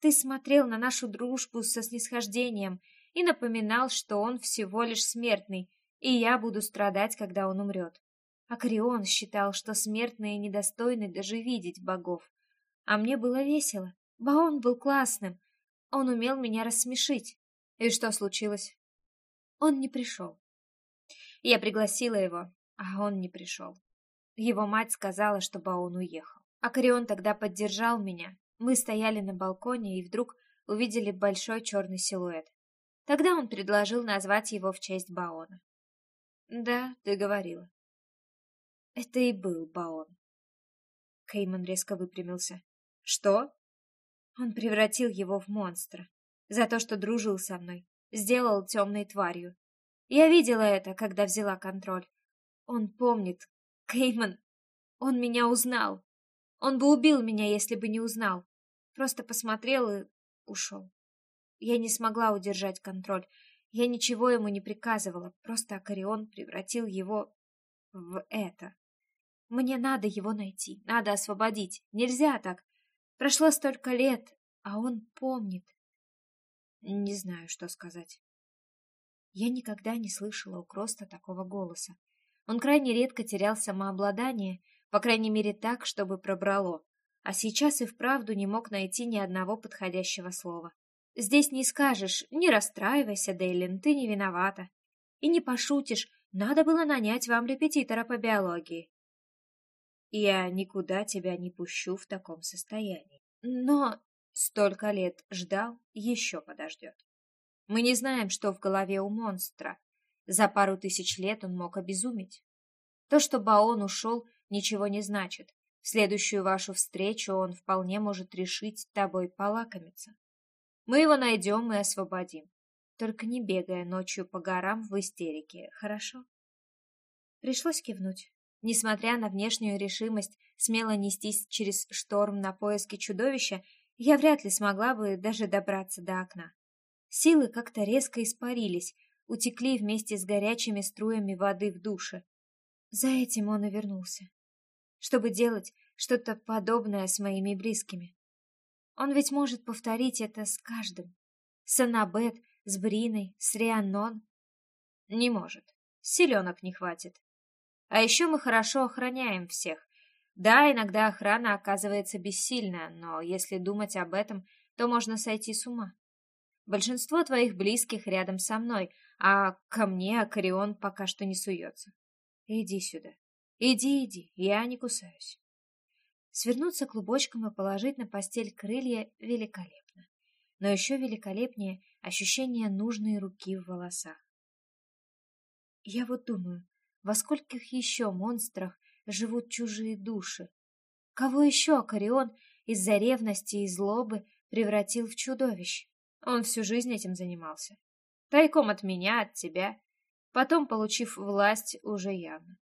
Ты смотрел на нашу дружбу со снисхождением и напоминал, что он всего лишь смертный, и я буду страдать, когда он умрет. Акрион считал, что смертные недостойны даже видеть богов. А мне было весело. Баон был классным. Он умел меня рассмешить. И что случилось? Он не пришел. Я пригласила его, а он не пришел. Его мать сказала, что Баон уехал. Акарион тогда поддержал меня. Мы стояли на балконе и вдруг увидели большой черный силуэт. Тогда он предложил назвать его в честь Баона. Да, ты говорила. Это и был Баон. Кейман резко выпрямился. Что? Он превратил его в монстра. За то, что дружил со мной. Сделал темной тварью. Я видела это, когда взяла контроль. Он помнит. Кейман, он меня узнал. Он бы убил меня, если бы не узнал. Просто посмотрел и ушел. Я не смогла удержать контроль. Я ничего ему не приказывала, просто Акарион превратил его в это. Мне надо его найти, надо освободить. Нельзя так. Прошло столько лет, а он помнит. Не знаю, что сказать. Я никогда не слышала у Кроста такого голоса. Он крайне редко терял самообладание, по крайней мере так, чтобы пробрало, а сейчас и вправду не мог найти ни одного подходящего слова. Здесь не скажешь, не расстраивайся, Дейлин, ты не виновата. И не пошутишь, надо было нанять вам репетитора по биологии. Я никуда тебя не пущу в таком состоянии. Но столько лет ждал, еще подождет. Мы не знаем, что в голове у монстра. За пару тысяч лет он мог обезуметь. То, что Баон ушел, ничего не значит. В следующую вашу встречу он вполне может решить тобой полакомиться. Мы его найдем и освободим. Только не бегая ночью по горам в истерике, хорошо? Пришлось кивнуть. Несмотря на внешнюю решимость смело нестись через шторм на поиски чудовища, я вряд ли смогла бы даже добраться до окна. Силы как-то резко испарились, утекли вместе с горячими струями воды в душе. За этим он и вернулся. Чтобы делать что-то подобное с моими близкими. Он ведь может повторить это с каждым. С Аннабет, с Бриной, с Рианнон. Не может. Селенок не хватит. А еще мы хорошо охраняем всех. Да, иногда охрана оказывается бессильна, но если думать об этом, то можно сойти с ума. Большинство твоих близких рядом со мной, а ко мне Акарион пока что не суется. Иди сюда. Иди, иди, я не кусаюсь. Свернуться клубочком и положить на постель крылья великолепно. Но еще великолепнее ощущение нужной руки в волосах. Я вот думаю, во скольких еще монстрах живут чужие души? Кого еще Акарион из-за ревности и злобы превратил в чудовищ? Он всю жизнь этим занимался. Тайком от меня, от тебя. Потом, получив власть, уже явно.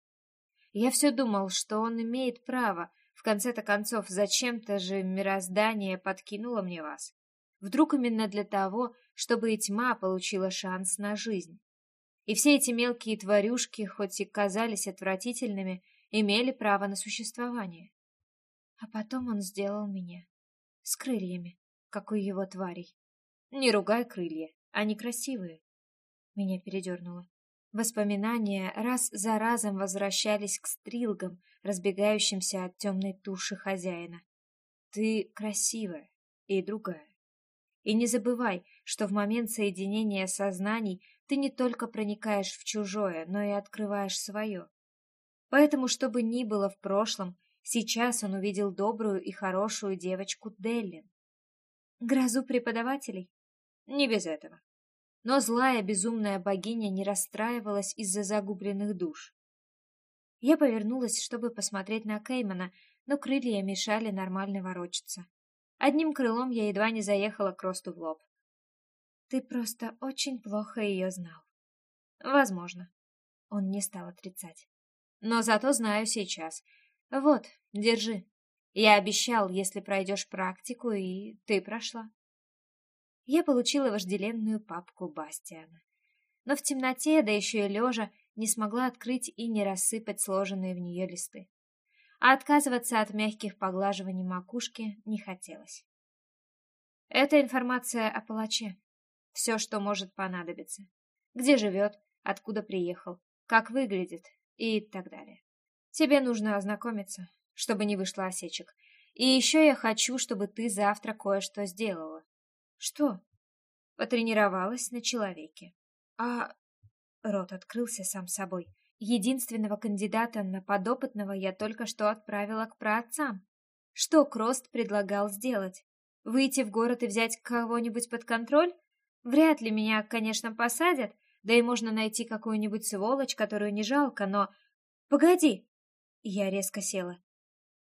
Я все думал, что он имеет право. В конце-то концов, зачем-то же мироздание подкинуло мне вас. Вдруг именно для того, чтобы и тьма получила шанс на жизнь. И все эти мелкие тварюшки, хоть и казались отвратительными, имели право на существование. А потом он сделал меня. С крыльями, как у его тварей. Не ругай крылья, они красивые. Меня передернуло. Воспоминания раз за разом возвращались к стрилгам, разбегающимся от темной туши хозяина. Ты красивая и другая. И не забывай, что в момент соединения сознаний ты не только проникаешь в чужое, но и открываешь свое. Поэтому, что бы ни было в прошлом, сейчас он увидел добрую и хорошую девочку Деллин. Грозу преподавателей? Не без этого. Но злая безумная богиня не расстраивалась из-за загубленных душ. Я повернулась, чтобы посмотреть на Кеймана, но крылья мешали нормально ворочаться. Одним крылом я едва не заехала к росту в лоб. Ты просто очень плохо ее знал. Возможно. Он не стал отрицать. Но зато знаю сейчас. Вот, держи. Я обещал, если пройдешь практику, и ты прошла я получила вожделенную папку Бастиана. Но в темноте, да еще и лежа, не смогла открыть и не рассыпать сложенные в нее листы. А отказываться от мягких поглаживаний макушки не хотелось. Это информация о палаче. Все, что может понадобиться. Где живет, откуда приехал, как выглядит и так далее. Тебе нужно ознакомиться, чтобы не вышло осечек. И еще я хочу, чтобы ты завтра кое-что сделала. Что? Потренировалась на человеке. А... Рот открылся сам собой. Единственного кандидата на подопытного я только что отправила к праотцам. Что Крост предлагал сделать? Выйти в город и взять кого-нибудь под контроль? Вряд ли меня, конечно, посадят, да и можно найти какую-нибудь сволочь, которую не жалко, но... Погоди! Я резко села.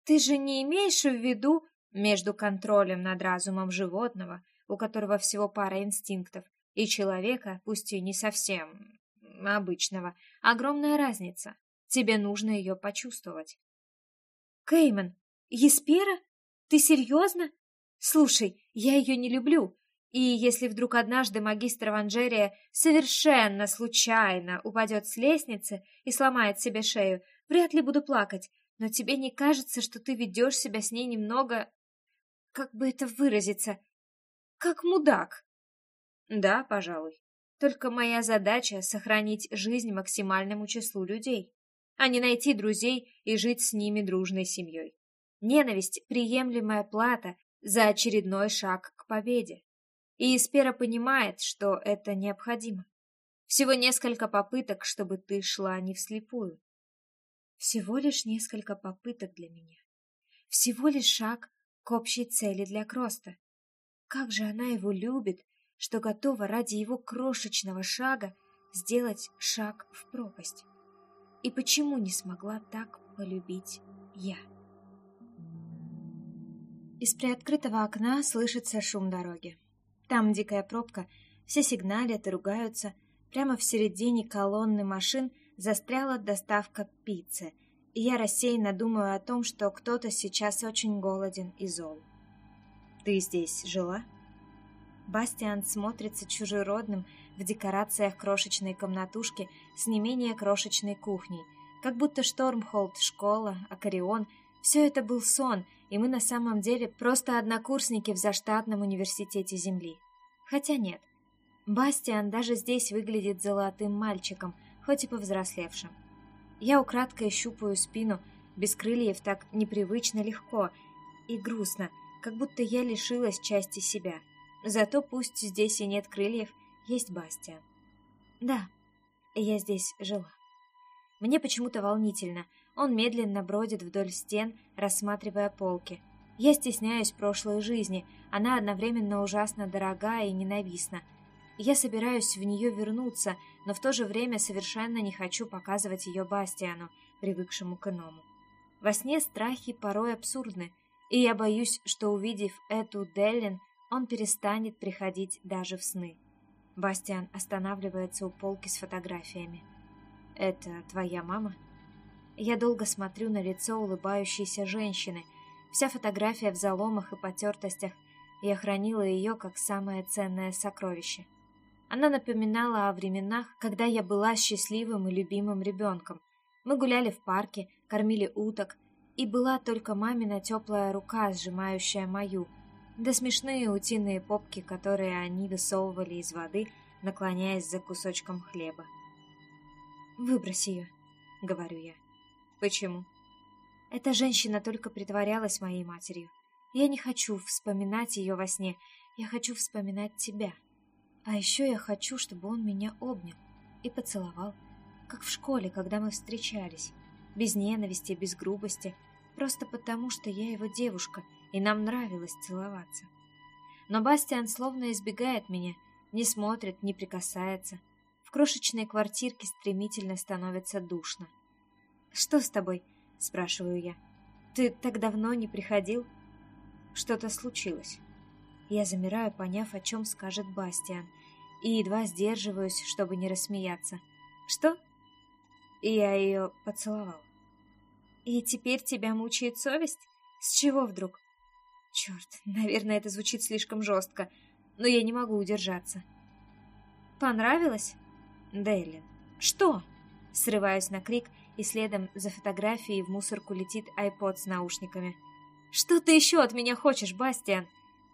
Ты же не имеешь в виду между контролем над разумом животного у которого всего пара инстинктов, и человека, пусть и не совсем обычного, огромная разница. Тебе нужно ее почувствовать. Кейман, Еспера? Ты серьезно? Слушай, я ее не люблю, и если вдруг однажды магистр Ванжерия совершенно случайно упадет с лестницы и сломает себе шею, вряд ли буду плакать, но тебе не кажется, что ты ведешь себя с ней немного... Как бы это выразиться? Как мудак. Да, пожалуй. Только моя задача — сохранить жизнь максимальному числу людей, а не найти друзей и жить с ними дружной семьей. Ненависть — приемлемая плата за очередной шаг к победе. И Испера понимает, что это необходимо. Всего несколько попыток, чтобы ты шла не вслепую. Всего лишь несколько попыток для меня. Всего лишь шаг к общей цели для Кроста. Как же она его любит, что готова ради его крошечного шага сделать шаг в пропасть. И почему не смогла так полюбить я? Из приоткрытого окна слышится шум дороги. Там дикая пробка, все сигналят и ругаются. Прямо в середине колонны машин застряла доставка пиццы, и я рассеянно думаю о том, что кто-то сейчас очень голоден и зол. Ты здесь жила? Бастиан смотрится чужеродным в декорациях крошечной комнатушки с не менее крошечной кухней. Как будто Штормхолд, школа, Акарион — все это был сон, и мы на самом деле просто однокурсники в заштатном университете Земли. Хотя нет, Бастиан даже здесь выглядит золотым мальчиком, хоть и повзрослевшим. Я украдкой щупаю спину, без крыльев так непривычно легко и грустно, как будто я лишилась части себя. Зато пусть здесь и нет крыльев, есть Бастиан. Да, я здесь жила. Мне почему-то волнительно. Он медленно бродит вдоль стен, рассматривая полки. Я стесняюсь прошлой жизни. Она одновременно ужасно дорога и ненавистна. Я собираюсь в нее вернуться, но в то же время совершенно не хочу показывать ее Бастиану, привыкшему к иному. Во сне страхи порой абсурдны, и я боюсь, что, увидев эту Деллин, он перестанет приходить даже в сны. Бастиан останавливается у полки с фотографиями. «Это твоя мама?» Я долго смотрю на лицо улыбающейся женщины. Вся фотография в заломах и потертостях. Я хранила ее как самое ценное сокровище. Она напоминала о временах, когда я была счастливым и любимым ребенком. Мы гуляли в парке, кормили уток, и была только мамина теплая рука, сжимающая мою, да смешные утиные попки, которые они высовывали из воды, наклоняясь за кусочком хлеба. «Выбрось ее», — говорю я. «Почему?» Эта женщина только притворялась моей матерью. Я не хочу вспоминать ее во сне, я хочу вспоминать тебя. А еще я хочу, чтобы он меня обнял и поцеловал, как в школе, когда мы встречались, без ненависти, без грубости, просто потому, что я его девушка, и нам нравилось целоваться. Но Бастиан словно избегает меня, не смотрит, не прикасается. В крошечной квартирке стремительно становится душно. «Что с тобой?» — спрашиваю я. «Ты так давно не приходил?» «Что-то случилось». Я замираю, поняв, о чем скажет Бастиан, и едва сдерживаюсь, чтобы не рассмеяться. «Что?» Я ее поцеловал. «И теперь тебя мучает совесть? С чего вдруг?» «Черт, наверное, это звучит слишком жестко, но я не могу удержаться». «Понравилось?» «Дейлин». «Что?» Срываюсь на крик, и следом за фотографией в мусорку летит айпод с наушниками. «Что ты еще от меня хочешь, Бастиан?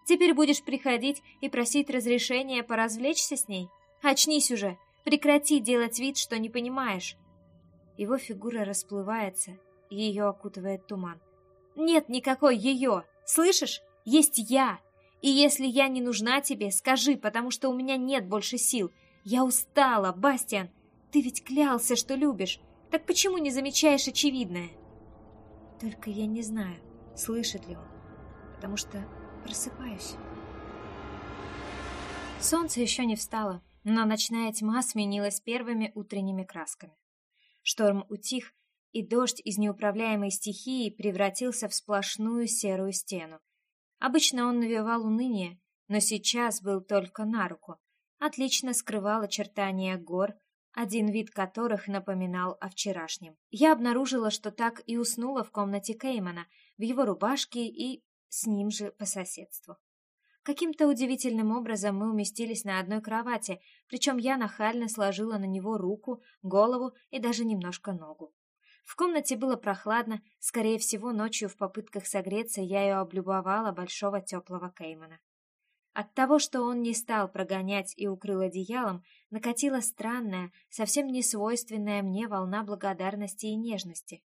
Теперь будешь приходить и просить разрешения поразвлечься с ней? Очнись уже! Прекрати делать вид, что не понимаешь!» Его фигура расплывается, ее окутывает туман. «Нет никакой ее! Слышишь? Есть я! И если я не нужна тебе, скажи, потому что у меня нет больше сил. Я устала, Бастиан! Ты ведь клялся, что любишь. Так почему не замечаешь очевидное? Только я не знаю, слышит ли он, потому что просыпаюсь. Солнце еще не встало, но ночная тьма сменилась первыми утренними красками. Шторм утих, и дождь из неуправляемой стихии превратился в сплошную серую стену. Обычно он навевал уныние, но сейчас был только на руку. Отлично скрывал очертания гор, один вид которых напоминал о вчерашнем. Я обнаружила, что так и уснула в комнате Кеймана, в его рубашке и с ним же по соседству. Каким-то удивительным образом мы уместились на одной кровати, причем я нахально сложила на него руку, голову и даже немножко ногу. В комнате было прохладно, скорее всего, ночью в попытках согреться я ее облюбовала большого теплого Кеймана. От того, что он не стал прогонять и укрыл одеялом, накатила странная, совсем не свойственная мне волна благодарности и нежности.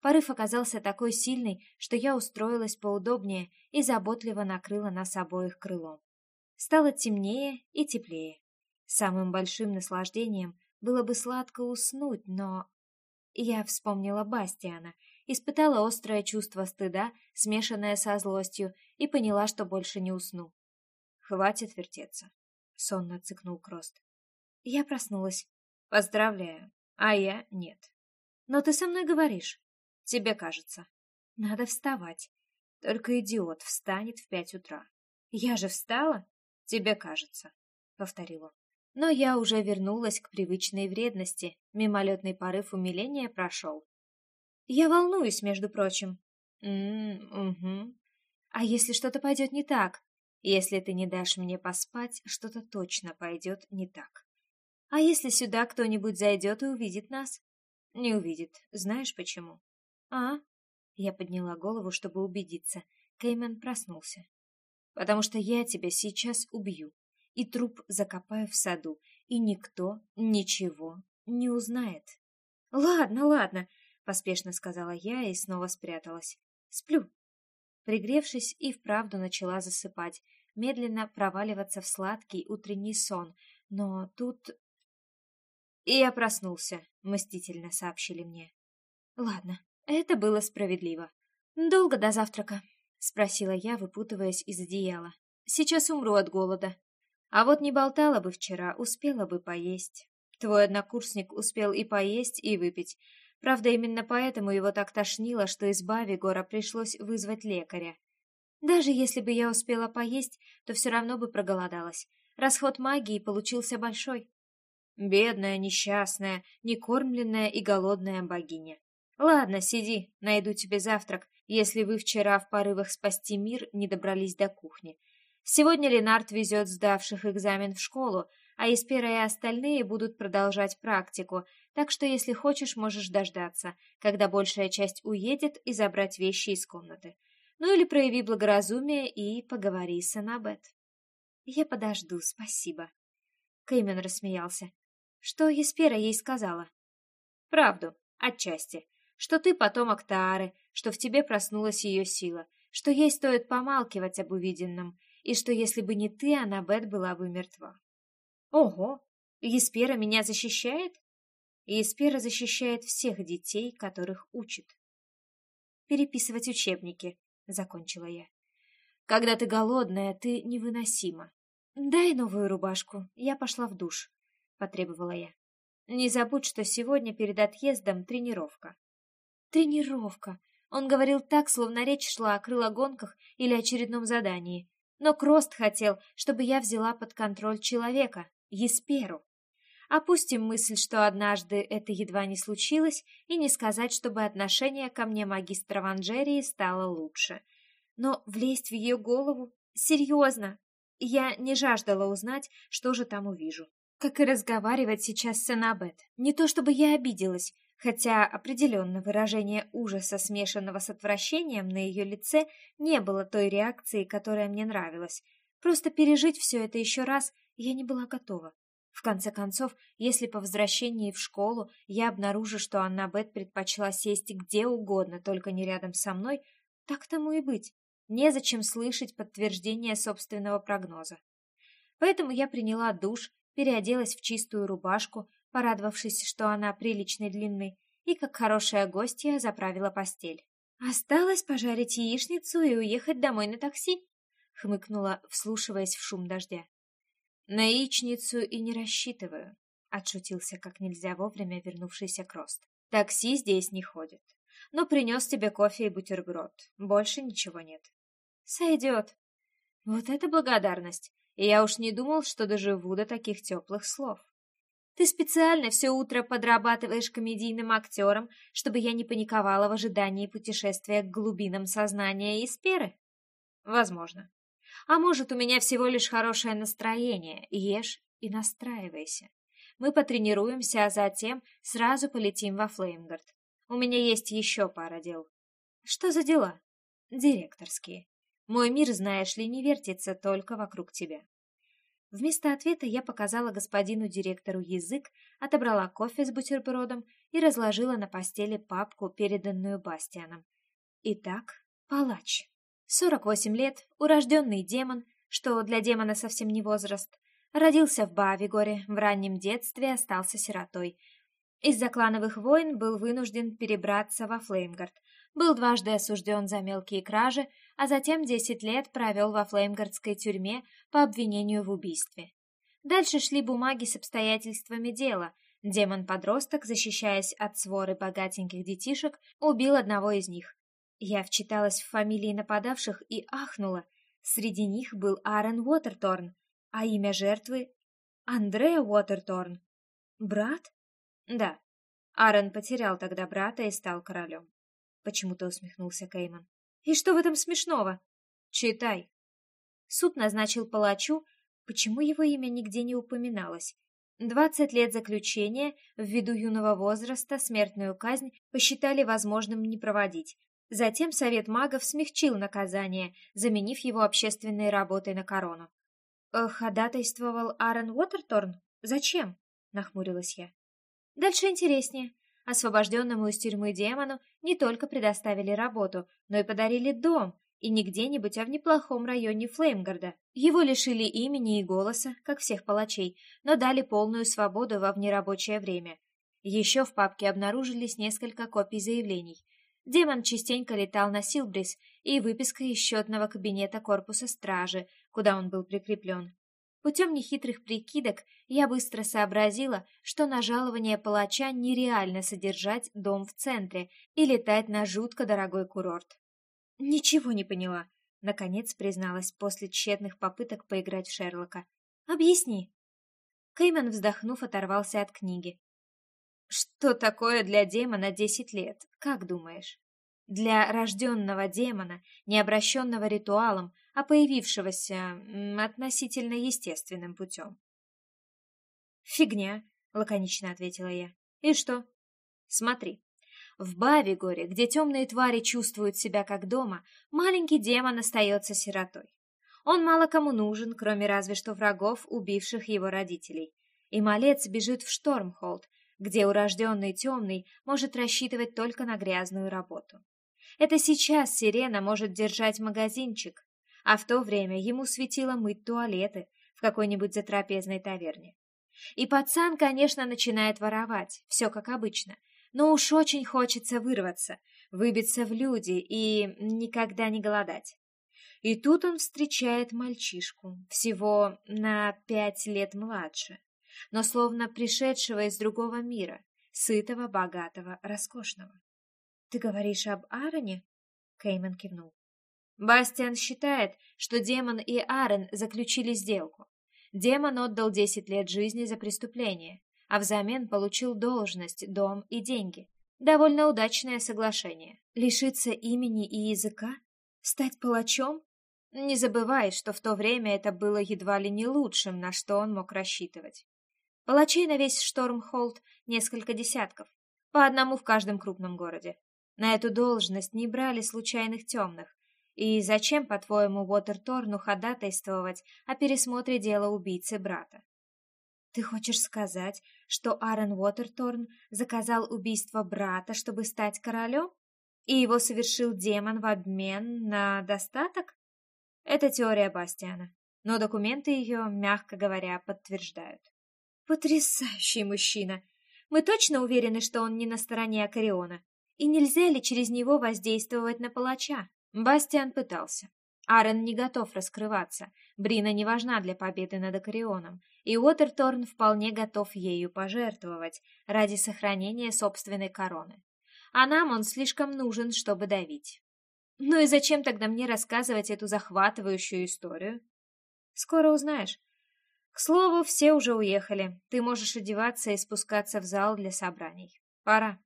Порыв оказался такой сильный, что я устроилась поудобнее и заботливо накрыла нас обоих крылом. Стало темнее и теплее. Самым большим наслаждением было бы сладко уснуть, но... Я вспомнила Бастиана, испытала острое чувство стыда, смешанное со злостью, и поняла, что больше не усну. Хватит вертеться. Сонно цыкнул Крост. Я проснулась. Поздравляю. А я нет. Но ты со мной говоришь. Тебе кажется. Надо вставать. Только идиот встанет в пять утра. Я же встала? Тебе кажется. Повторил он. Но я уже вернулась к привычной вредности. Мимолетный порыв умиления прошел. Я волнуюсь, между прочим. М-м, угу. А если что-то пойдет не так? Если ты не дашь мне поспать, что-то точно пойдет не так. А если сюда кто-нибудь зайдет и увидит нас? Не увидит. Знаешь почему? А? Я подняла голову, чтобы убедиться. Кеймен проснулся. «Потому что я тебя сейчас убью, и труп закопаю в саду, и никто ничего не узнает». «Ладно, ладно», — поспешно сказала я и снова спряталась. «Сплю». Пригревшись и вправду начала засыпать, медленно проваливаться в сладкий утренний сон, но тут... И я проснулся, мстительно сообщили мне. Ладно, это было справедливо. Долго до завтрака? Спросила я, выпутываясь из одеяла. Сейчас умру от голода. А вот не болтала бы вчера, успела бы поесть. Твой однокурсник успел и поесть, и выпить. Правда, именно поэтому его так тошнило, что из Бавигора пришлось вызвать лекаря. Даже если бы я успела поесть, то все равно бы проголодалась. Расход магии получился большой. Бедная, несчастная, некормленная и голодная богиня. Ладно, сиди, найду тебе завтрак, если вы вчера в порывах спасти мир не добрались до кухни. Сегодня Ленард везет сдавших экзамен в школу, а Испера и остальные будут продолжать практику, так что если хочешь, можешь дождаться, когда большая часть уедет и забрать вещи из комнаты. Ну или прояви благоразумие и поговори с Анабет. Я подожду, спасибо. Кеймен рассмеялся. Что Еспера ей сказала? Правду, отчасти. Что ты потомок Таары, что в тебе проснулась ее сила, что ей стоит помалкивать об увиденном, и что если бы не ты, Анабет была бы мертва. Ого! Еспера меня защищает? Еспера защищает всех детей, которых учит. Переписывать учебники, — закончила я. «Когда ты голодная, ты невыносима. Дай новую рубашку, я пошла в душ», — потребовала я. «Не забудь, что сегодня перед отъездом тренировка». «Тренировка!» Он говорил так, словно речь шла о крылогонках или очередном задании. Но Крост хотел, чтобы я взяла под контроль человека, Есперу. Опустим мысль, что однажды это едва не случилось, и не сказать, чтобы отношение ко мне магистра Ванжерии стало лучше. Но влезть в ее голову? Серьезно! Я не жаждала узнать, что же там увижу. Как и разговаривать сейчас с Анабет. Не то чтобы я обиделась, хотя определенно выражение ужаса, смешанного с отвращением на ее лице, не было той реакцией, которая мне нравилась. Просто пережить все это еще раз я не была готова. В конце концов, если по возвращении в школу я обнаружу, что Анна Бет предпочла сесть где угодно, только не рядом со мной, так тому и быть. Незачем слышать подтверждение собственного прогноза. Поэтому я приняла душ, переоделась в чистую рубашку, порадовавшись, что она приличной длины, и, как хорошая гостья, заправила постель. «Осталось пожарить яичницу и уехать домой на такси», — хмыкнула, вслушиваясь в шум дождя. На яичницу и не рассчитываю, отшутился как нельзя вовремя вернувшийся Крост. Такси здесь не ходит. Но принес тебе кофе и бутерброд. Больше ничего нет. Сойдет. Вот это благодарность. И я уж не думал, что доживу до таких теплых слов. Ты специально все утро подрабатываешь комедийным актером, чтобы я не паниковала в ожидании путешествия к глубинам сознания Исперы? Возможно. А может, у меня всего лишь хорошее настроение. Ешь и настраивайся. Мы потренируемся, а затем сразу полетим во Флеймгард. У меня есть еще пара дел. Что за дела? Директорские. Мой мир, знаешь ли, не вертится только вокруг тебя. Вместо ответа я показала господину директору язык, отобрала кофе с бутербродом и разложила на постели папку, переданную Бастианом. Итак, палач. 48 лет, урожденный демон, что для демона совсем не возраст, родился в Бавигоре, в раннем детстве остался сиротой. Из-за клановых войн был вынужден перебраться во Флеймгард, был дважды осужден за мелкие кражи, а затем 10 лет провел во Флеймгардской тюрьме по обвинению в убийстве. Дальше шли бумаги с обстоятельствами дела. Демон-подросток, защищаясь от своры богатеньких детишек, убил одного из них. Я вчиталась в фамилии нападавших и ахнула. Среди них был Аарон Уотерторн, а имя жертвы — Андреа Уотерторн. Брат? Да. Аарон потерял тогда брата и стал королем. Почему-то усмехнулся Кейман. И что в этом смешного? Читай. Суд назначил палачу, почему его имя нигде не упоминалось. Двадцать лет заключения, ввиду юного возраста, смертную казнь посчитали возможным не проводить, Затем Совет магов смягчил наказание, заменив его общественной работой на корону. «Э, «Ходатайствовал Аарон Уотерторн? Зачем?» — нахмурилась я. «Дальше интереснее. Освобожденному из тюрьмы демону не только предоставили работу, но и подарили дом, и не где-нибудь, а в неплохом районе Флеймгарда. Его лишили имени и голоса, как всех палачей, но дали полную свободу во внерабочее время. Еще в папке обнаружились несколько копий заявлений. Демон частенько летал на Силбрис и выписка из счетного кабинета корпуса стражи, куда он был прикреплен. Путем нехитрых прикидок я быстро сообразила, что на жалование палача нереально содержать дом в центре и летать на жутко дорогой курорт. «Ничего не поняла», — наконец призналась после тщетных попыток поиграть в Шерлока. «Объясни». Кейман, вздохнув, оторвался от книги. «Что такое для демона десять лет, как думаешь?» Для рожденного демона, не обращенного ритуалом, а появившегося относительно естественным путем. «Фигня», — лаконично ответила я. «И что?» «Смотри, в Бавигоре, где темные твари чувствуют себя как дома, маленький демон остается сиротой. Он мало кому нужен, кроме разве что врагов, убивших его родителей. И малец бежит в Штормхолд, где урожденный темный может рассчитывать только на грязную работу. Это сейчас Сирена может держать магазинчик, а в то время ему светило мыть туалеты в какой-нибудь затрапезной таверне. И пацан, конечно, начинает воровать, все как обычно, но уж очень хочется вырваться, выбиться в люди и никогда не голодать. И тут он встречает мальчишку, всего на пять лет младше, но словно пришедшего из другого мира, сытого, богатого, роскошного. «Ты говоришь об Аароне?» Кейман кивнул. Бастиан считает, что демон и Аарон заключили сделку. Демон отдал десять лет жизни за преступление, а взамен получил должность, дом и деньги. Довольно удачное соглашение. Лишиться имени и языка? Стать палачом? Не забывай, что в то время это было едва ли не лучшим, на что он мог рассчитывать. Палачей на весь Штормхолд несколько десятков, по одному в каждом крупном городе. На эту должность не брали случайных темных. И зачем, по-твоему, Уотерторну ходатайствовать о пересмотре дела убийцы брата? Ты хочешь сказать, что Аарон Уотерторн заказал убийство брата, чтобы стать королем? И его совершил демон в обмен на достаток? Это теория Бастиана, но документы ее, мягко говоря, подтверждают. Потрясающий мужчина! Мы точно уверены, что он не на стороне Акариона? И нельзя ли через него воздействовать на палача? Бастиан пытался. Аарон не готов раскрываться, Брина не важна для победы над Акарионом, и Уотерторн вполне готов ею пожертвовать ради сохранения собственной короны. А нам он слишком нужен, чтобы давить. Ну и зачем тогда мне рассказывать эту захватывающую историю? Скоро узнаешь. К слову, все уже уехали. Ты можешь одеваться и спускаться в зал для собраний. Пора.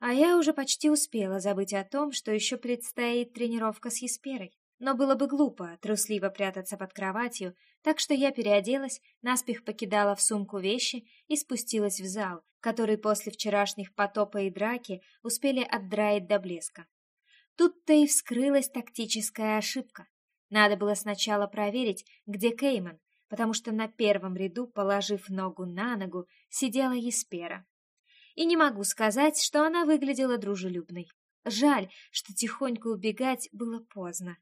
А я уже почти успела забыть о том, что еще предстоит тренировка с Есперой. Но было бы глупо трусливо прятаться под кроватью, так что я переоделась, наспех покидала в сумку вещи и спустилась в зал, который после вчерашних потопа и драки успели отдраить до блеска. Тут-то и вскрылась тактическая ошибка. Надо было сначала проверить, где Кейман, потому что на первом ряду, положив ногу на ногу, сидела Еспера, и не могу сказать, что она выглядела дружелюбной. Жаль, что тихонько убегать было поздно.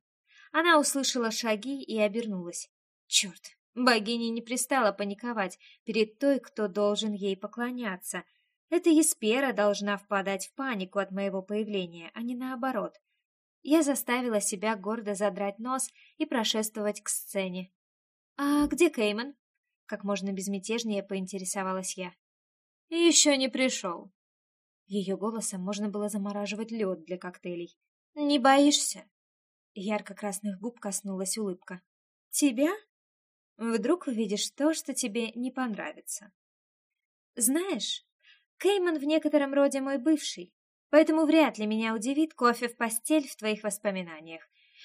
Она услышала шаги и обернулась. Черт, богиня не пристала паниковать перед той, кто должен ей поклоняться. Эта Еспера должна впадать в панику от моего появления, а не наоборот. Я заставила себя гордо задрать нос и прошествовать к сцене. «А где Кейман?» Как можно безмятежнее поинтересовалась я. «Еще не пришел». Ее голосом можно было замораживать лед для коктейлей. «Не боишься?» Ярко-красных губ коснулась улыбка. «Тебя? Вдруг увидишь то, что тебе не понравится?» «Знаешь, Кейман в некотором роде мой бывший, поэтому вряд ли меня удивит кофе в постель в твоих воспоминаниях.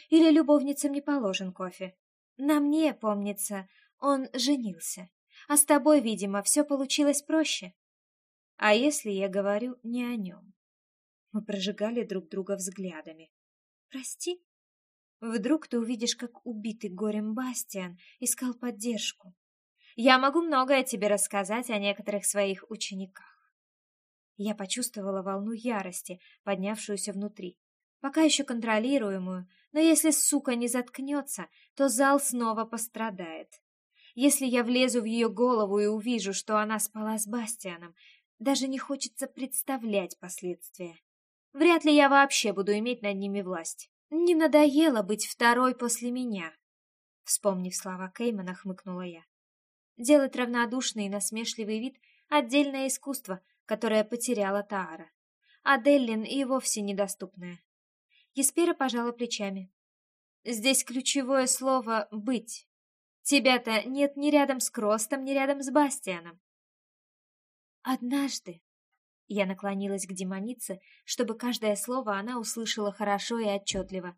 Или любовницам не положен кофе. На мне, помнится, он женился, а с тобой, видимо, все получилось проще. А если я говорю не о нем? Мы прожигали друг друга взглядами. «Прости?» Вдруг ты увидишь, как убитый горем Бастиан искал поддержку. Я могу многое тебе рассказать о некоторых своих учениках. Я почувствовала волну ярости, поднявшуюся внутри. Пока еще контролируемую, но если сука не заткнется, то зал снова пострадает. Если я влезу в ее голову и увижу, что она спала с Бастианом, даже не хочется представлять последствия. Вряд ли я вообще буду иметь над ними власть. Не надоело быть второй после меня. Вспомнив слова Кеймана, хмыкнула я. Делать равнодушный и насмешливый вид — отдельное искусство, которое потеряла Таара. А Деллин и вовсе недоступное. Еспера пожала плечами. Здесь ключевое слово «быть». Тебя-то нет ни рядом с Кростом, ни рядом с Бастианом. Однажды я наклонилась к демонице, чтобы каждое слово она услышала хорошо и отчетливо.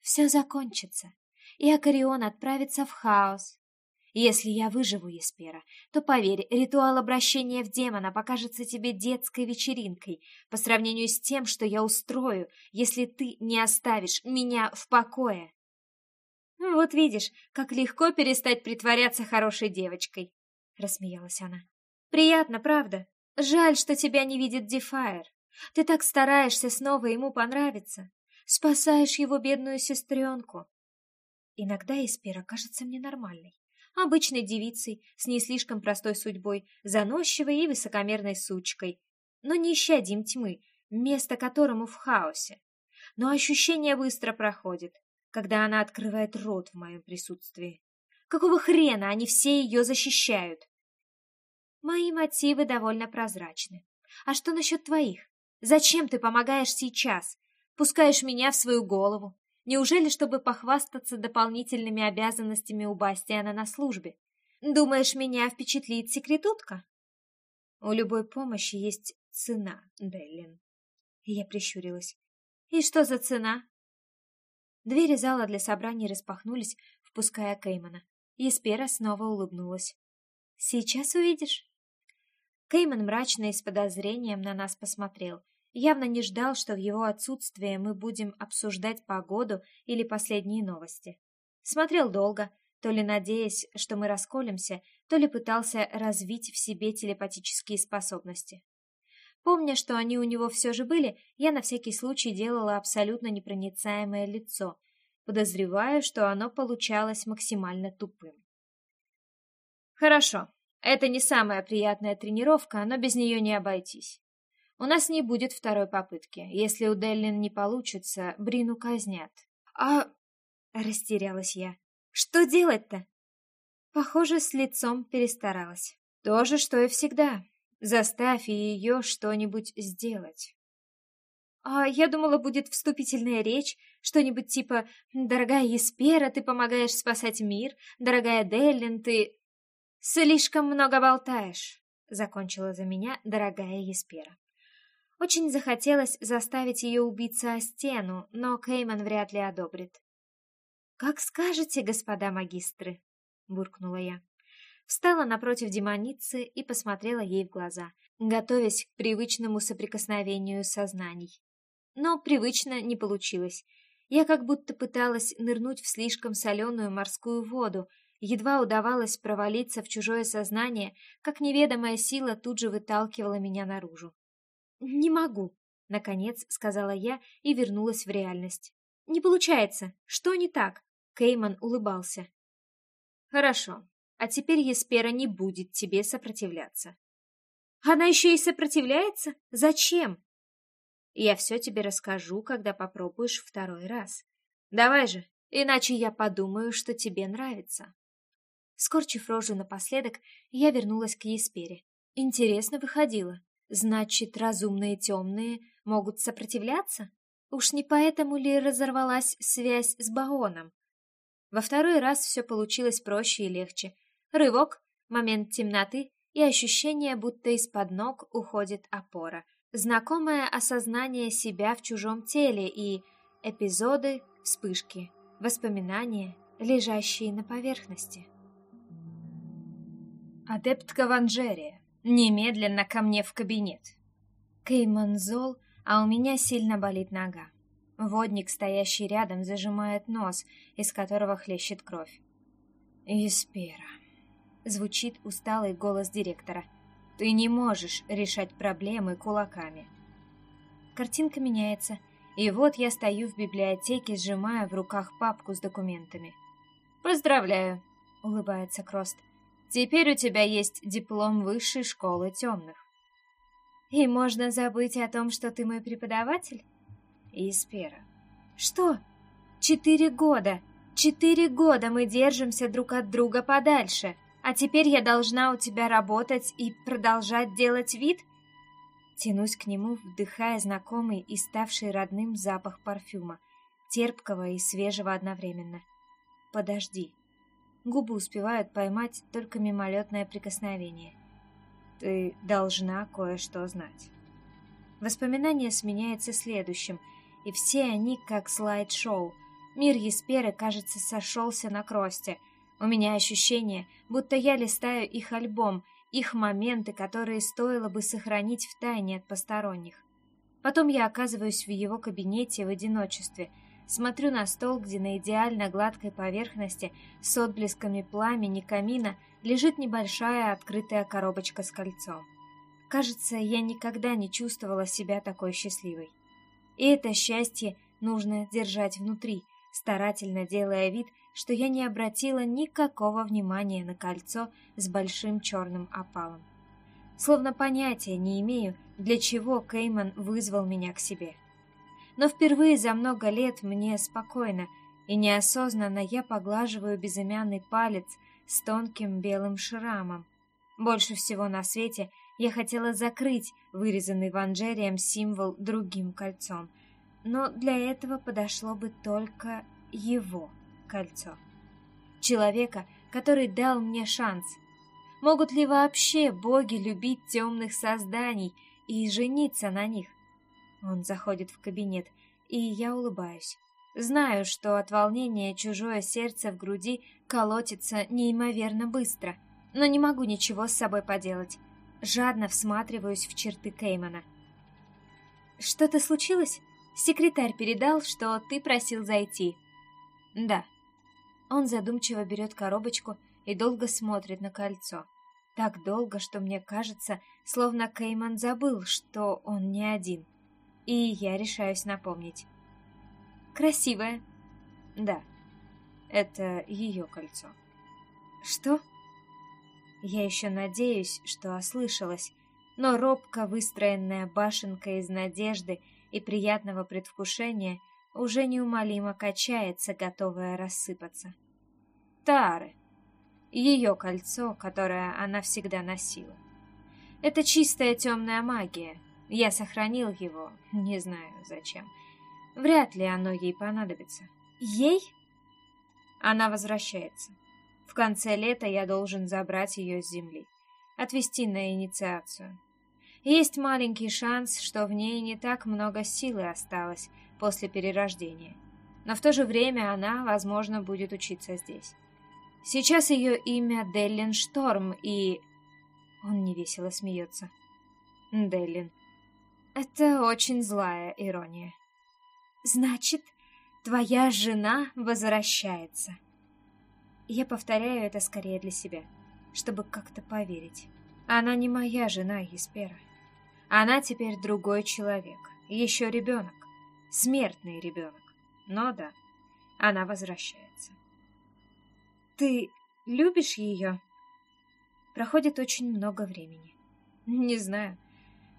Все закончится, и Акарион отправится в хаос. Если я выживу, Еспера, то, поверь, ритуал обращения в демона покажется тебе детской вечеринкой по сравнению с тем, что я устрою, если ты не оставишь меня в покое. «Вот видишь, как легко перестать притворяться хорошей девочкой», — рассмеялась она. «Приятно, правда?» Жаль, что тебя не видит Дефайр. Ты так стараешься снова ему понравиться. Спасаешь его бедную сестренку. Иногда Эспера кажется мне нормальной. Обычной девицей, с не слишком простой судьбой, заносчивой и высокомерной сучкой. Но не щадим тьмы, место которому в хаосе. Но ощущение быстро проходит, когда она открывает рот в моем присутствии. Какого хрена они все ее защищают? Мои мотивы довольно прозрачны. А что насчет твоих? Зачем ты помогаешь сейчас? Пускаешь меня в свою голову? Неужели, чтобы похвастаться дополнительными обязанностями у Бастиана на службе? Думаешь, меня впечатлит секретутка? У любой помощи есть цена, Деллин. Я прищурилась. И что за цена? Двери зала для собраний распахнулись, впуская Кеймана. Еспера снова улыбнулась. Сейчас увидишь. Кейман мрачно и с подозрением на нас посмотрел. Явно не ждал, что в его отсутствие мы будем обсуждать погоду или последние новости. Смотрел долго, то ли надеясь, что мы расколемся, то ли пытался развить в себе телепатические способности. Помня, что они у него все же были, я на всякий случай делала абсолютно непроницаемое лицо, подозревая, что оно получалось максимально тупым. «Хорошо», это не самая приятная тренировка, но без нее не обойтись. У нас не будет второй попытки. Если у Деллин не получится, Брину казнят. А... Растерялась я. Что делать-то? Похоже, с лицом перестаралась. То же, что и всегда. Заставь ее что-нибудь сделать. А я думала, будет вступительная речь, что-нибудь типа «Дорогая Еспера, ты помогаешь спасать мир», «Дорогая Деллин, ты...» «Слишком много болтаешь», — закончила за меня дорогая Еспера. Очень захотелось заставить ее убиться о стену, но Кейман вряд ли одобрит. «Как скажете, господа магистры», — буркнула я. Встала напротив демоницы и посмотрела ей в глаза, готовясь к привычному соприкосновению сознаний. Но привычно не получилось. Я как будто пыталась нырнуть в слишком соленую морскую воду, Едва удавалось провалиться в чужое сознание, как неведомая сила тут же выталкивала меня наружу. «Не могу», — наконец сказала я и вернулась в реальность. «Не получается. Что не так?» Кейман улыбался. «Хорошо. А теперь Еспера не будет тебе сопротивляться». «Она еще и сопротивляется? Зачем?» «Я все тебе расскажу, когда попробуешь второй раз. Давай же, иначе я подумаю, что тебе нравится». Скорчив рожу напоследок, я вернулась к Еспере. Интересно выходило. Значит, разумные темные могут сопротивляться? Уж не поэтому ли разорвалась связь с Баоном? Во второй раз все получилось проще и легче. Рывок, момент темноты и ощущение, будто из-под ног уходит опора. Знакомое осознание себя в чужом теле и эпизоды, вспышки, воспоминания, лежащие на поверхности. «Адептка Ванжерия, немедленно ко мне в кабинет!» Кейман зол, а у меня сильно болит нога. Водник, стоящий рядом, зажимает нос, из которого хлещет кровь. «Еспера», — звучит усталый голос директора. «Ты не можешь решать проблемы кулаками». Картинка меняется, и вот я стою в библиотеке, сжимая в руках папку с документами. «Поздравляю», — улыбается Крост. «Теперь у тебя есть диплом высшей школы темных». «И можно забыть о том, что ты мой преподаватель?» «Испера». «Что? Четыре года! Четыре года мы держимся друг от друга подальше, а теперь я должна у тебя работать и продолжать делать вид?» Тянусь к нему, вдыхая знакомый и ставший родным запах парфюма, терпкого и свежего одновременно. «Подожди». Губы успевают поймать только мимолетное прикосновение. «Ты должна кое-что знать». Воспоминание сменяется следующим, и все они как слайд-шоу. Мир Есперы, кажется, сошелся на кросте. У меня ощущение, будто я листаю их альбом — их моменты, которые стоило бы сохранить в тайне от посторонних. Потом я оказываюсь в его кабинете в одиночестве, смотрю на стол, где на идеально гладкой поверхности с отблесками пламени камина лежит небольшая открытая коробочка с кольцом. Кажется, я никогда не чувствовала себя такой счастливой. И это счастье нужно держать внутри, старательно делая вид, что я не обратила никакого внимания на кольцо с большим черным опалом. Словно понятия не имею, для чего Кейман вызвал меня к себе. Но впервые за много лет мне спокойно, и неосознанно я поглаживаю безымянный палец с тонким белым шрамом. Больше всего на свете я хотела закрыть вырезанный ванжерием символ другим кольцом, но для этого подошло бы только его кольцо. Человека, который дал мне шанс. Могут ли вообще боги любить темных созданий и жениться на них? Он заходит в кабинет, и я улыбаюсь. Знаю, что от волнения чужое сердце в груди колотится неимоверно быстро, но не могу ничего с собой поделать. Жадно всматриваюсь в черты Кеймана. «Что-то случилось? Секретарь передал, что ты просил зайти». «Да». Он задумчиво берет коробочку и долго смотрит на кольцо. Так долго, что мне кажется, словно Кейман забыл, что он не один. И я решаюсь напомнить. «Красивое». «Да, это ее кольцо». «Что?» Я еще надеюсь, что ослышалась, но робко выстроенная башенка из надежды и приятного предвкушения уже неумолимо качается, готовая рассыпаться. Тары. Ее кольцо, которое она всегда носила. Это чистая темная магия. Я сохранил его, не знаю зачем. Вряд ли оно ей понадобится. Ей? Она возвращается. В конце лета я должен забрать ее с земли, отвезти на инициацию. Есть маленький шанс, что в ней не так много силы осталось, после перерождения. Но в то же время она, возможно, будет учиться здесь. Сейчас ее имя Деллин Шторм, и... Он невесело смеется. Деллин. Это очень злая ирония. Значит, твоя жена возвращается. Я повторяю это скорее для себя, чтобы как-то поверить. Она не моя жена, Еспера. Она теперь другой человек, еще ребенок смертный ребенок. Но да, она возвращается. Ты любишь ее? Проходит очень много времени. Не знаю.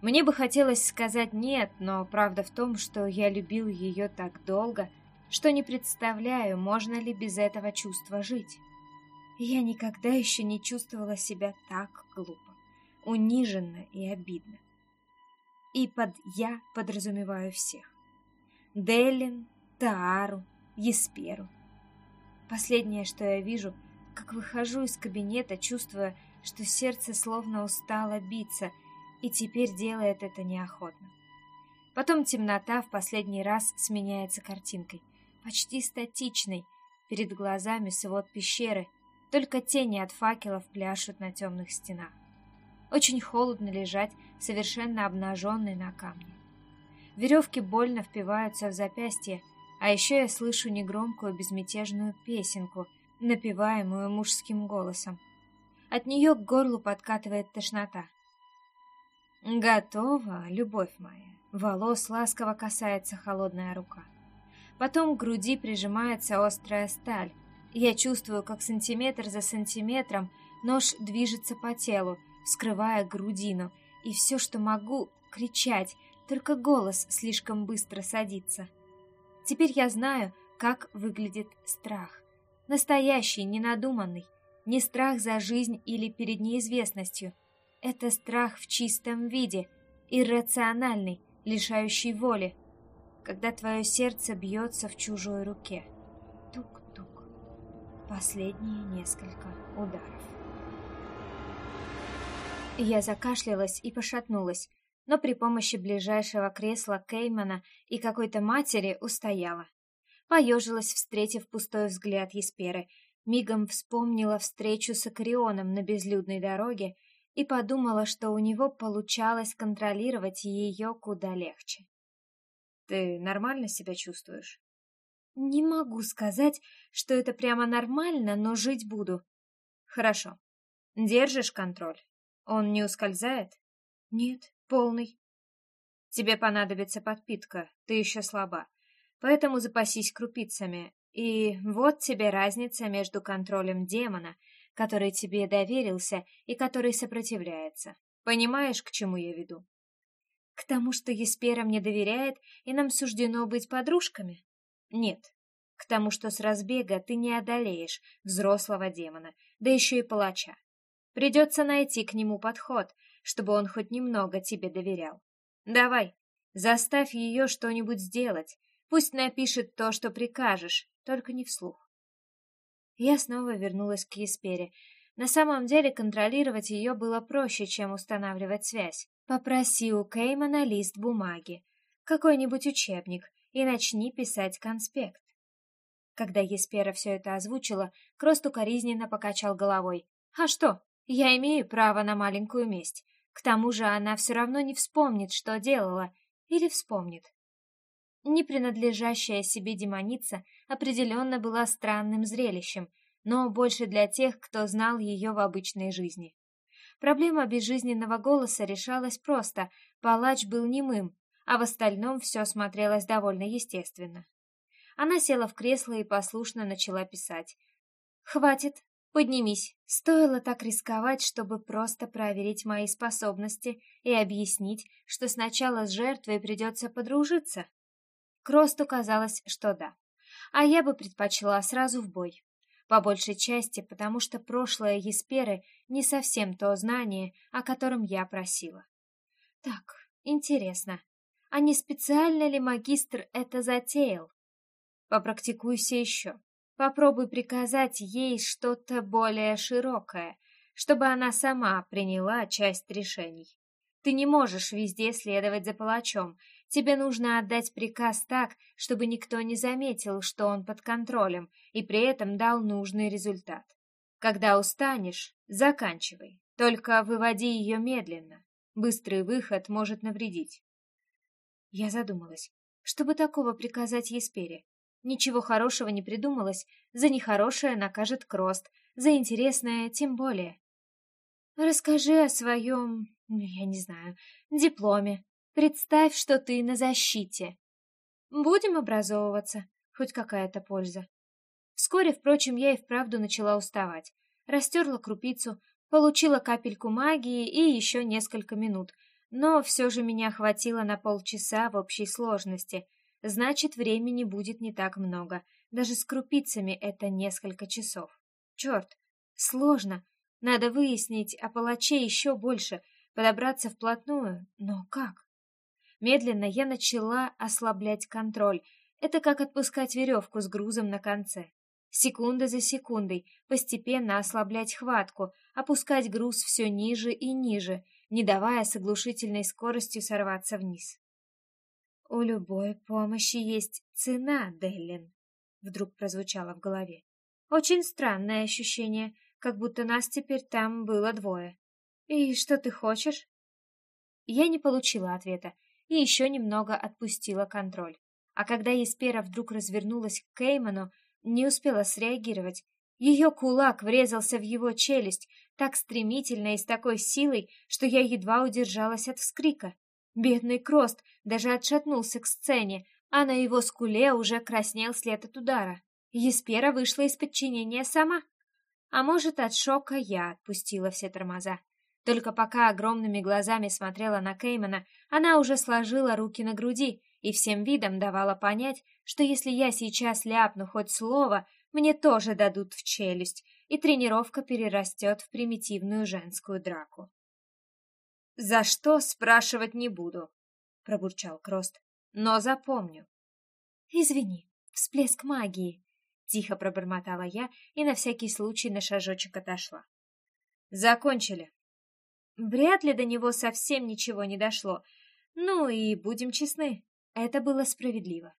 Мне бы хотелось сказать нет, но правда в том, что я любил ее так долго, что не представляю, можно ли без этого чувства жить. Я никогда еще не чувствовала себя так глупо, униженно и обидно. И под «я» подразумеваю всех. Делин, Таару, Есперу. Последнее, что я вижу, как выхожу из кабинета, чувствуя, что сердце словно устало биться, и теперь делает это неохотно. Потом темнота в последний раз сменяется картинкой, почти статичной, перед глазами свод пещеры, только тени от факелов пляшут на темных стенах. Очень холодно лежать, совершенно обнаженной на камне. Веревки больно впиваются в запястье, а еще я слышу негромкую безмятежную песенку, напеваемую мужским голосом. От нее к горлу подкатывает тошнота. «Готово, любовь моя!» Волос ласково касается холодная рука. Потом к груди прижимается острая сталь. Я чувствую, как сантиметр за сантиметром нож движется по телу, вскрывая грудину, и все, что могу, кричать, только голос слишком быстро садится. Теперь я знаю, как выглядит страх. Настоящий, ненадуманный. Не страх за жизнь или перед неизвестностью. Это страх в чистом виде, иррациональный, лишающий воли, когда твое сердце бьется в чужой руке. Тук-тук. Последние несколько ударов. Я закашлялась и пошатнулась, но при помощи ближайшего кресла Кеймана и какой-то матери устояла. Поежилась, встретив пустой взгляд Есперы, мигом вспомнила встречу с Акарионом на безлюдной дороге и подумала, что у него получалось контролировать ее куда легче. «Ты нормально себя чувствуешь?» «Не могу сказать, что это прямо нормально, но жить буду». «Хорошо. Держишь контроль? Он не ускользает?» «Нет, полный». «Тебе понадобится подпитка, ты еще слаба, поэтому запасись крупицами. И вот тебе разница между контролем демона — который тебе доверился и который сопротивляется. Понимаешь, к чему я веду? К тому, что Еспера мне доверяет, и нам суждено быть подружками? Нет. К тому, что с разбега ты не одолеешь взрослого демона, да еще и палача. Придется найти к нему подход, чтобы он хоть немного тебе доверял. Давай, заставь ее что-нибудь сделать. Пусть напишет то, что прикажешь, только не вслух. Я снова вернулась к Еспере. На самом деле контролировать ее было проще, чем устанавливать связь. Попроси у Кеймана лист бумаги, какой-нибудь учебник, и начни писать конспект. Когда Еспера все это озвучила, Крост укоризненно покачал головой. «А что? Я имею право на маленькую месть. К тому же она все равно не вспомнит, что делала. Или вспомнит. Не принадлежащая себе демоница определенно была странным зрелищем, но больше для тех, кто знал ее в обычной жизни. Проблема безжизненного голоса решалась просто, палач был немым, а в остальном все смотрелось довольно естественно. Она села в кресло и послушно начала писать. «Хватит, поднимись. Стоило так рисковать, чтобы просто проверить мои способности и объяснить, что сначала с жертвой придется подружиться». Кросту казалось, что да. А я бы предпочла сразу в бой. По большей части, потому что прошлое Есперы не совсем то знание, о котором я просила. Так, интересно, а не специально ли магистр это затеял? Попрактикуйся еще. Попробуй приказать ей что-то более широкое, чтобы она сама приняла часть решений. Ты не можешь везде следовать за палачом, Тебе нужно отдать приказ так, чтобы никто не заметил, что он под контролем, и при этом дал нужный результат. Когда устанешь, заканчивай. Только выводи ее медленно. Быстрый выход может навредить. Я задумалась. Чтобы такого приказать Еспере? Ничего хорошего не придумалось. За нехорошее накажет Крост, за интересное тем более. Расскажи о своем, я не знаю, дипломе, Представь, что ты на защите. Будем образовываться, хоть какая-то польза. Вскоре, впрочем, я и вправду начала уставать. Растерла крупицу, получила капельку магии и еще несколько минут, но все же меня хватило на полчаса в общей сложности. Значит, времени будет не так много. Даже с крупицами это несколько часов. Черт, сложно. Надо выяснить о палаче еще больше, подобраться вплотную. Но как? Медленно я начала ослаблять контроль. Это как отпускать веревку с грузом на конце. Секунда за секундой постепенно ослаблять хватку, опускать груз все ниже и ниже, не давая с оглушительной скоростью сорваться вниз. «У любой помощи есть цена, Деллин», — вдруг прозвучало в голове. «Очень странное ощущение, как будто нас теперь там было двое. И что ты хочешь?» Я не получила ответа, и еще немного отпустила контроль. А когда Еспера вдруг развернулась к Кейману, не успела среагировать. Ее кулак врезался в его челюсть так стремительно и с такой силой, что я едва удержалась от вскрика. Бедный Крост даже отшатнулся к сцене, а на его скуле уже краснел след от удара. Еспера вышла из подчинения сама. А может, от шока я отпустила все тормоза. Только пока огромными глазами смотрела на Кеймана, она уже сложила руки на груди и всем видом давала понять, что если я сейчас ляпну хоть слово, мне тоже дадут в челюсть, и тренировка перерастет в примитивную женскую драку. «За что, спрашивать не буду», — пробурчал Крост, — «но запомню». «Извини, всплеск магии», — тихо пробормотала я и на всякий случай на шажочек отошла. «Закончили», Вряд ли до него совсем ничего не дошло. Ну и будем честны, это было справедливо.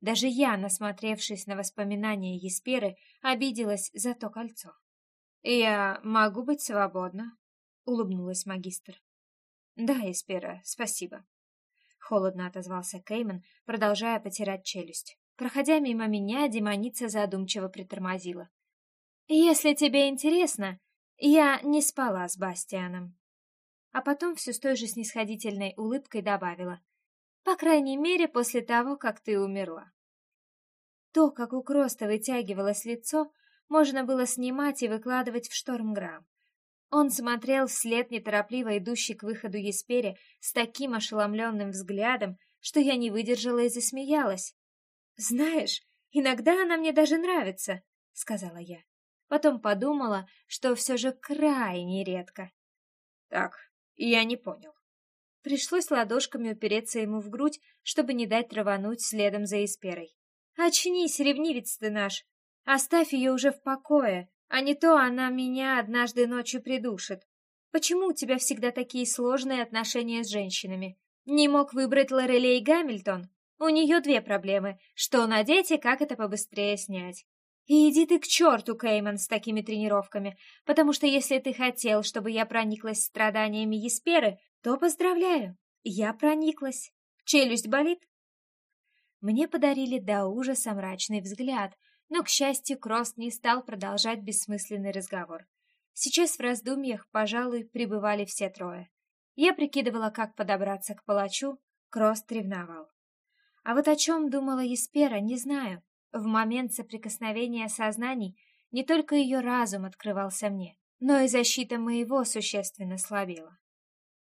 Даже я, насмотревшись на воспоминания Есперы, обиделась за то кольцо. «Я могу быть свободна», — улыбнулась магистр. «Да, Еспера, спасибо», — холодно отозвался Кейман, продолжая потирать челюсть. Проходя мимо меня, демоница задумчиво притормозила. «Если тебе интересно, я не спала с Бастианом» а потом все с той же снисходительной улыбкой добавила. «По крайней мере, после того, как ты умерла». То, как у Кроста вытягивалось лицо, можно было снимать и выкладывать в штормграмм. Он смотрел вслед неторопливо идущей к выходу Еспере с таким ошеломленным взглядом, что я не выдержала и засмеялась. «Знаешь, иногда она мне даже нравится», — сказала я. Потом подумала, что все же крайне редко. «Так, я не понял. Пришлось ладошками упереться ему в грудь, чтобы не дать травануть следом за Исперой. «Очнись, ревнивец ты наш! Оставь ее уже в покое, а не то она меня однажды ночью придушит. Почему у тебя всегда такие сложные отношения с женщинами? Не мог выбрать Лорелей Гамильтон? У нее две проблемы — что надеть и как это побыстрее снять. И иди ты к черту, Кейман, с такими тренировками, потому что если ты хотел, чтобы я прониклась страданиями Есперы, то поздравляю, я прониклась. Челюсть болит? Мне подарили до ужаса мрачный взгляд, но, к счастью, Крост не стал продолжать бессмысленный разговор. Сейчас в раздумьях, пожалуй, пребывали все трое. Я прикидывала, как подобраться к палачу, Крост ревновал. А вот о чем думала Еспера, не знаю. В момент соприкосновения сознаний не только ее разум открывался мне, но и защита моего существенно слабела.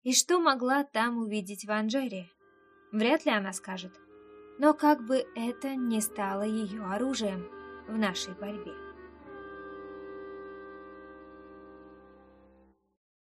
И что могла там увидеть в Анжере? Вряд ли она скажет. Но как бы это не стало ее оружием в нашей борьбе.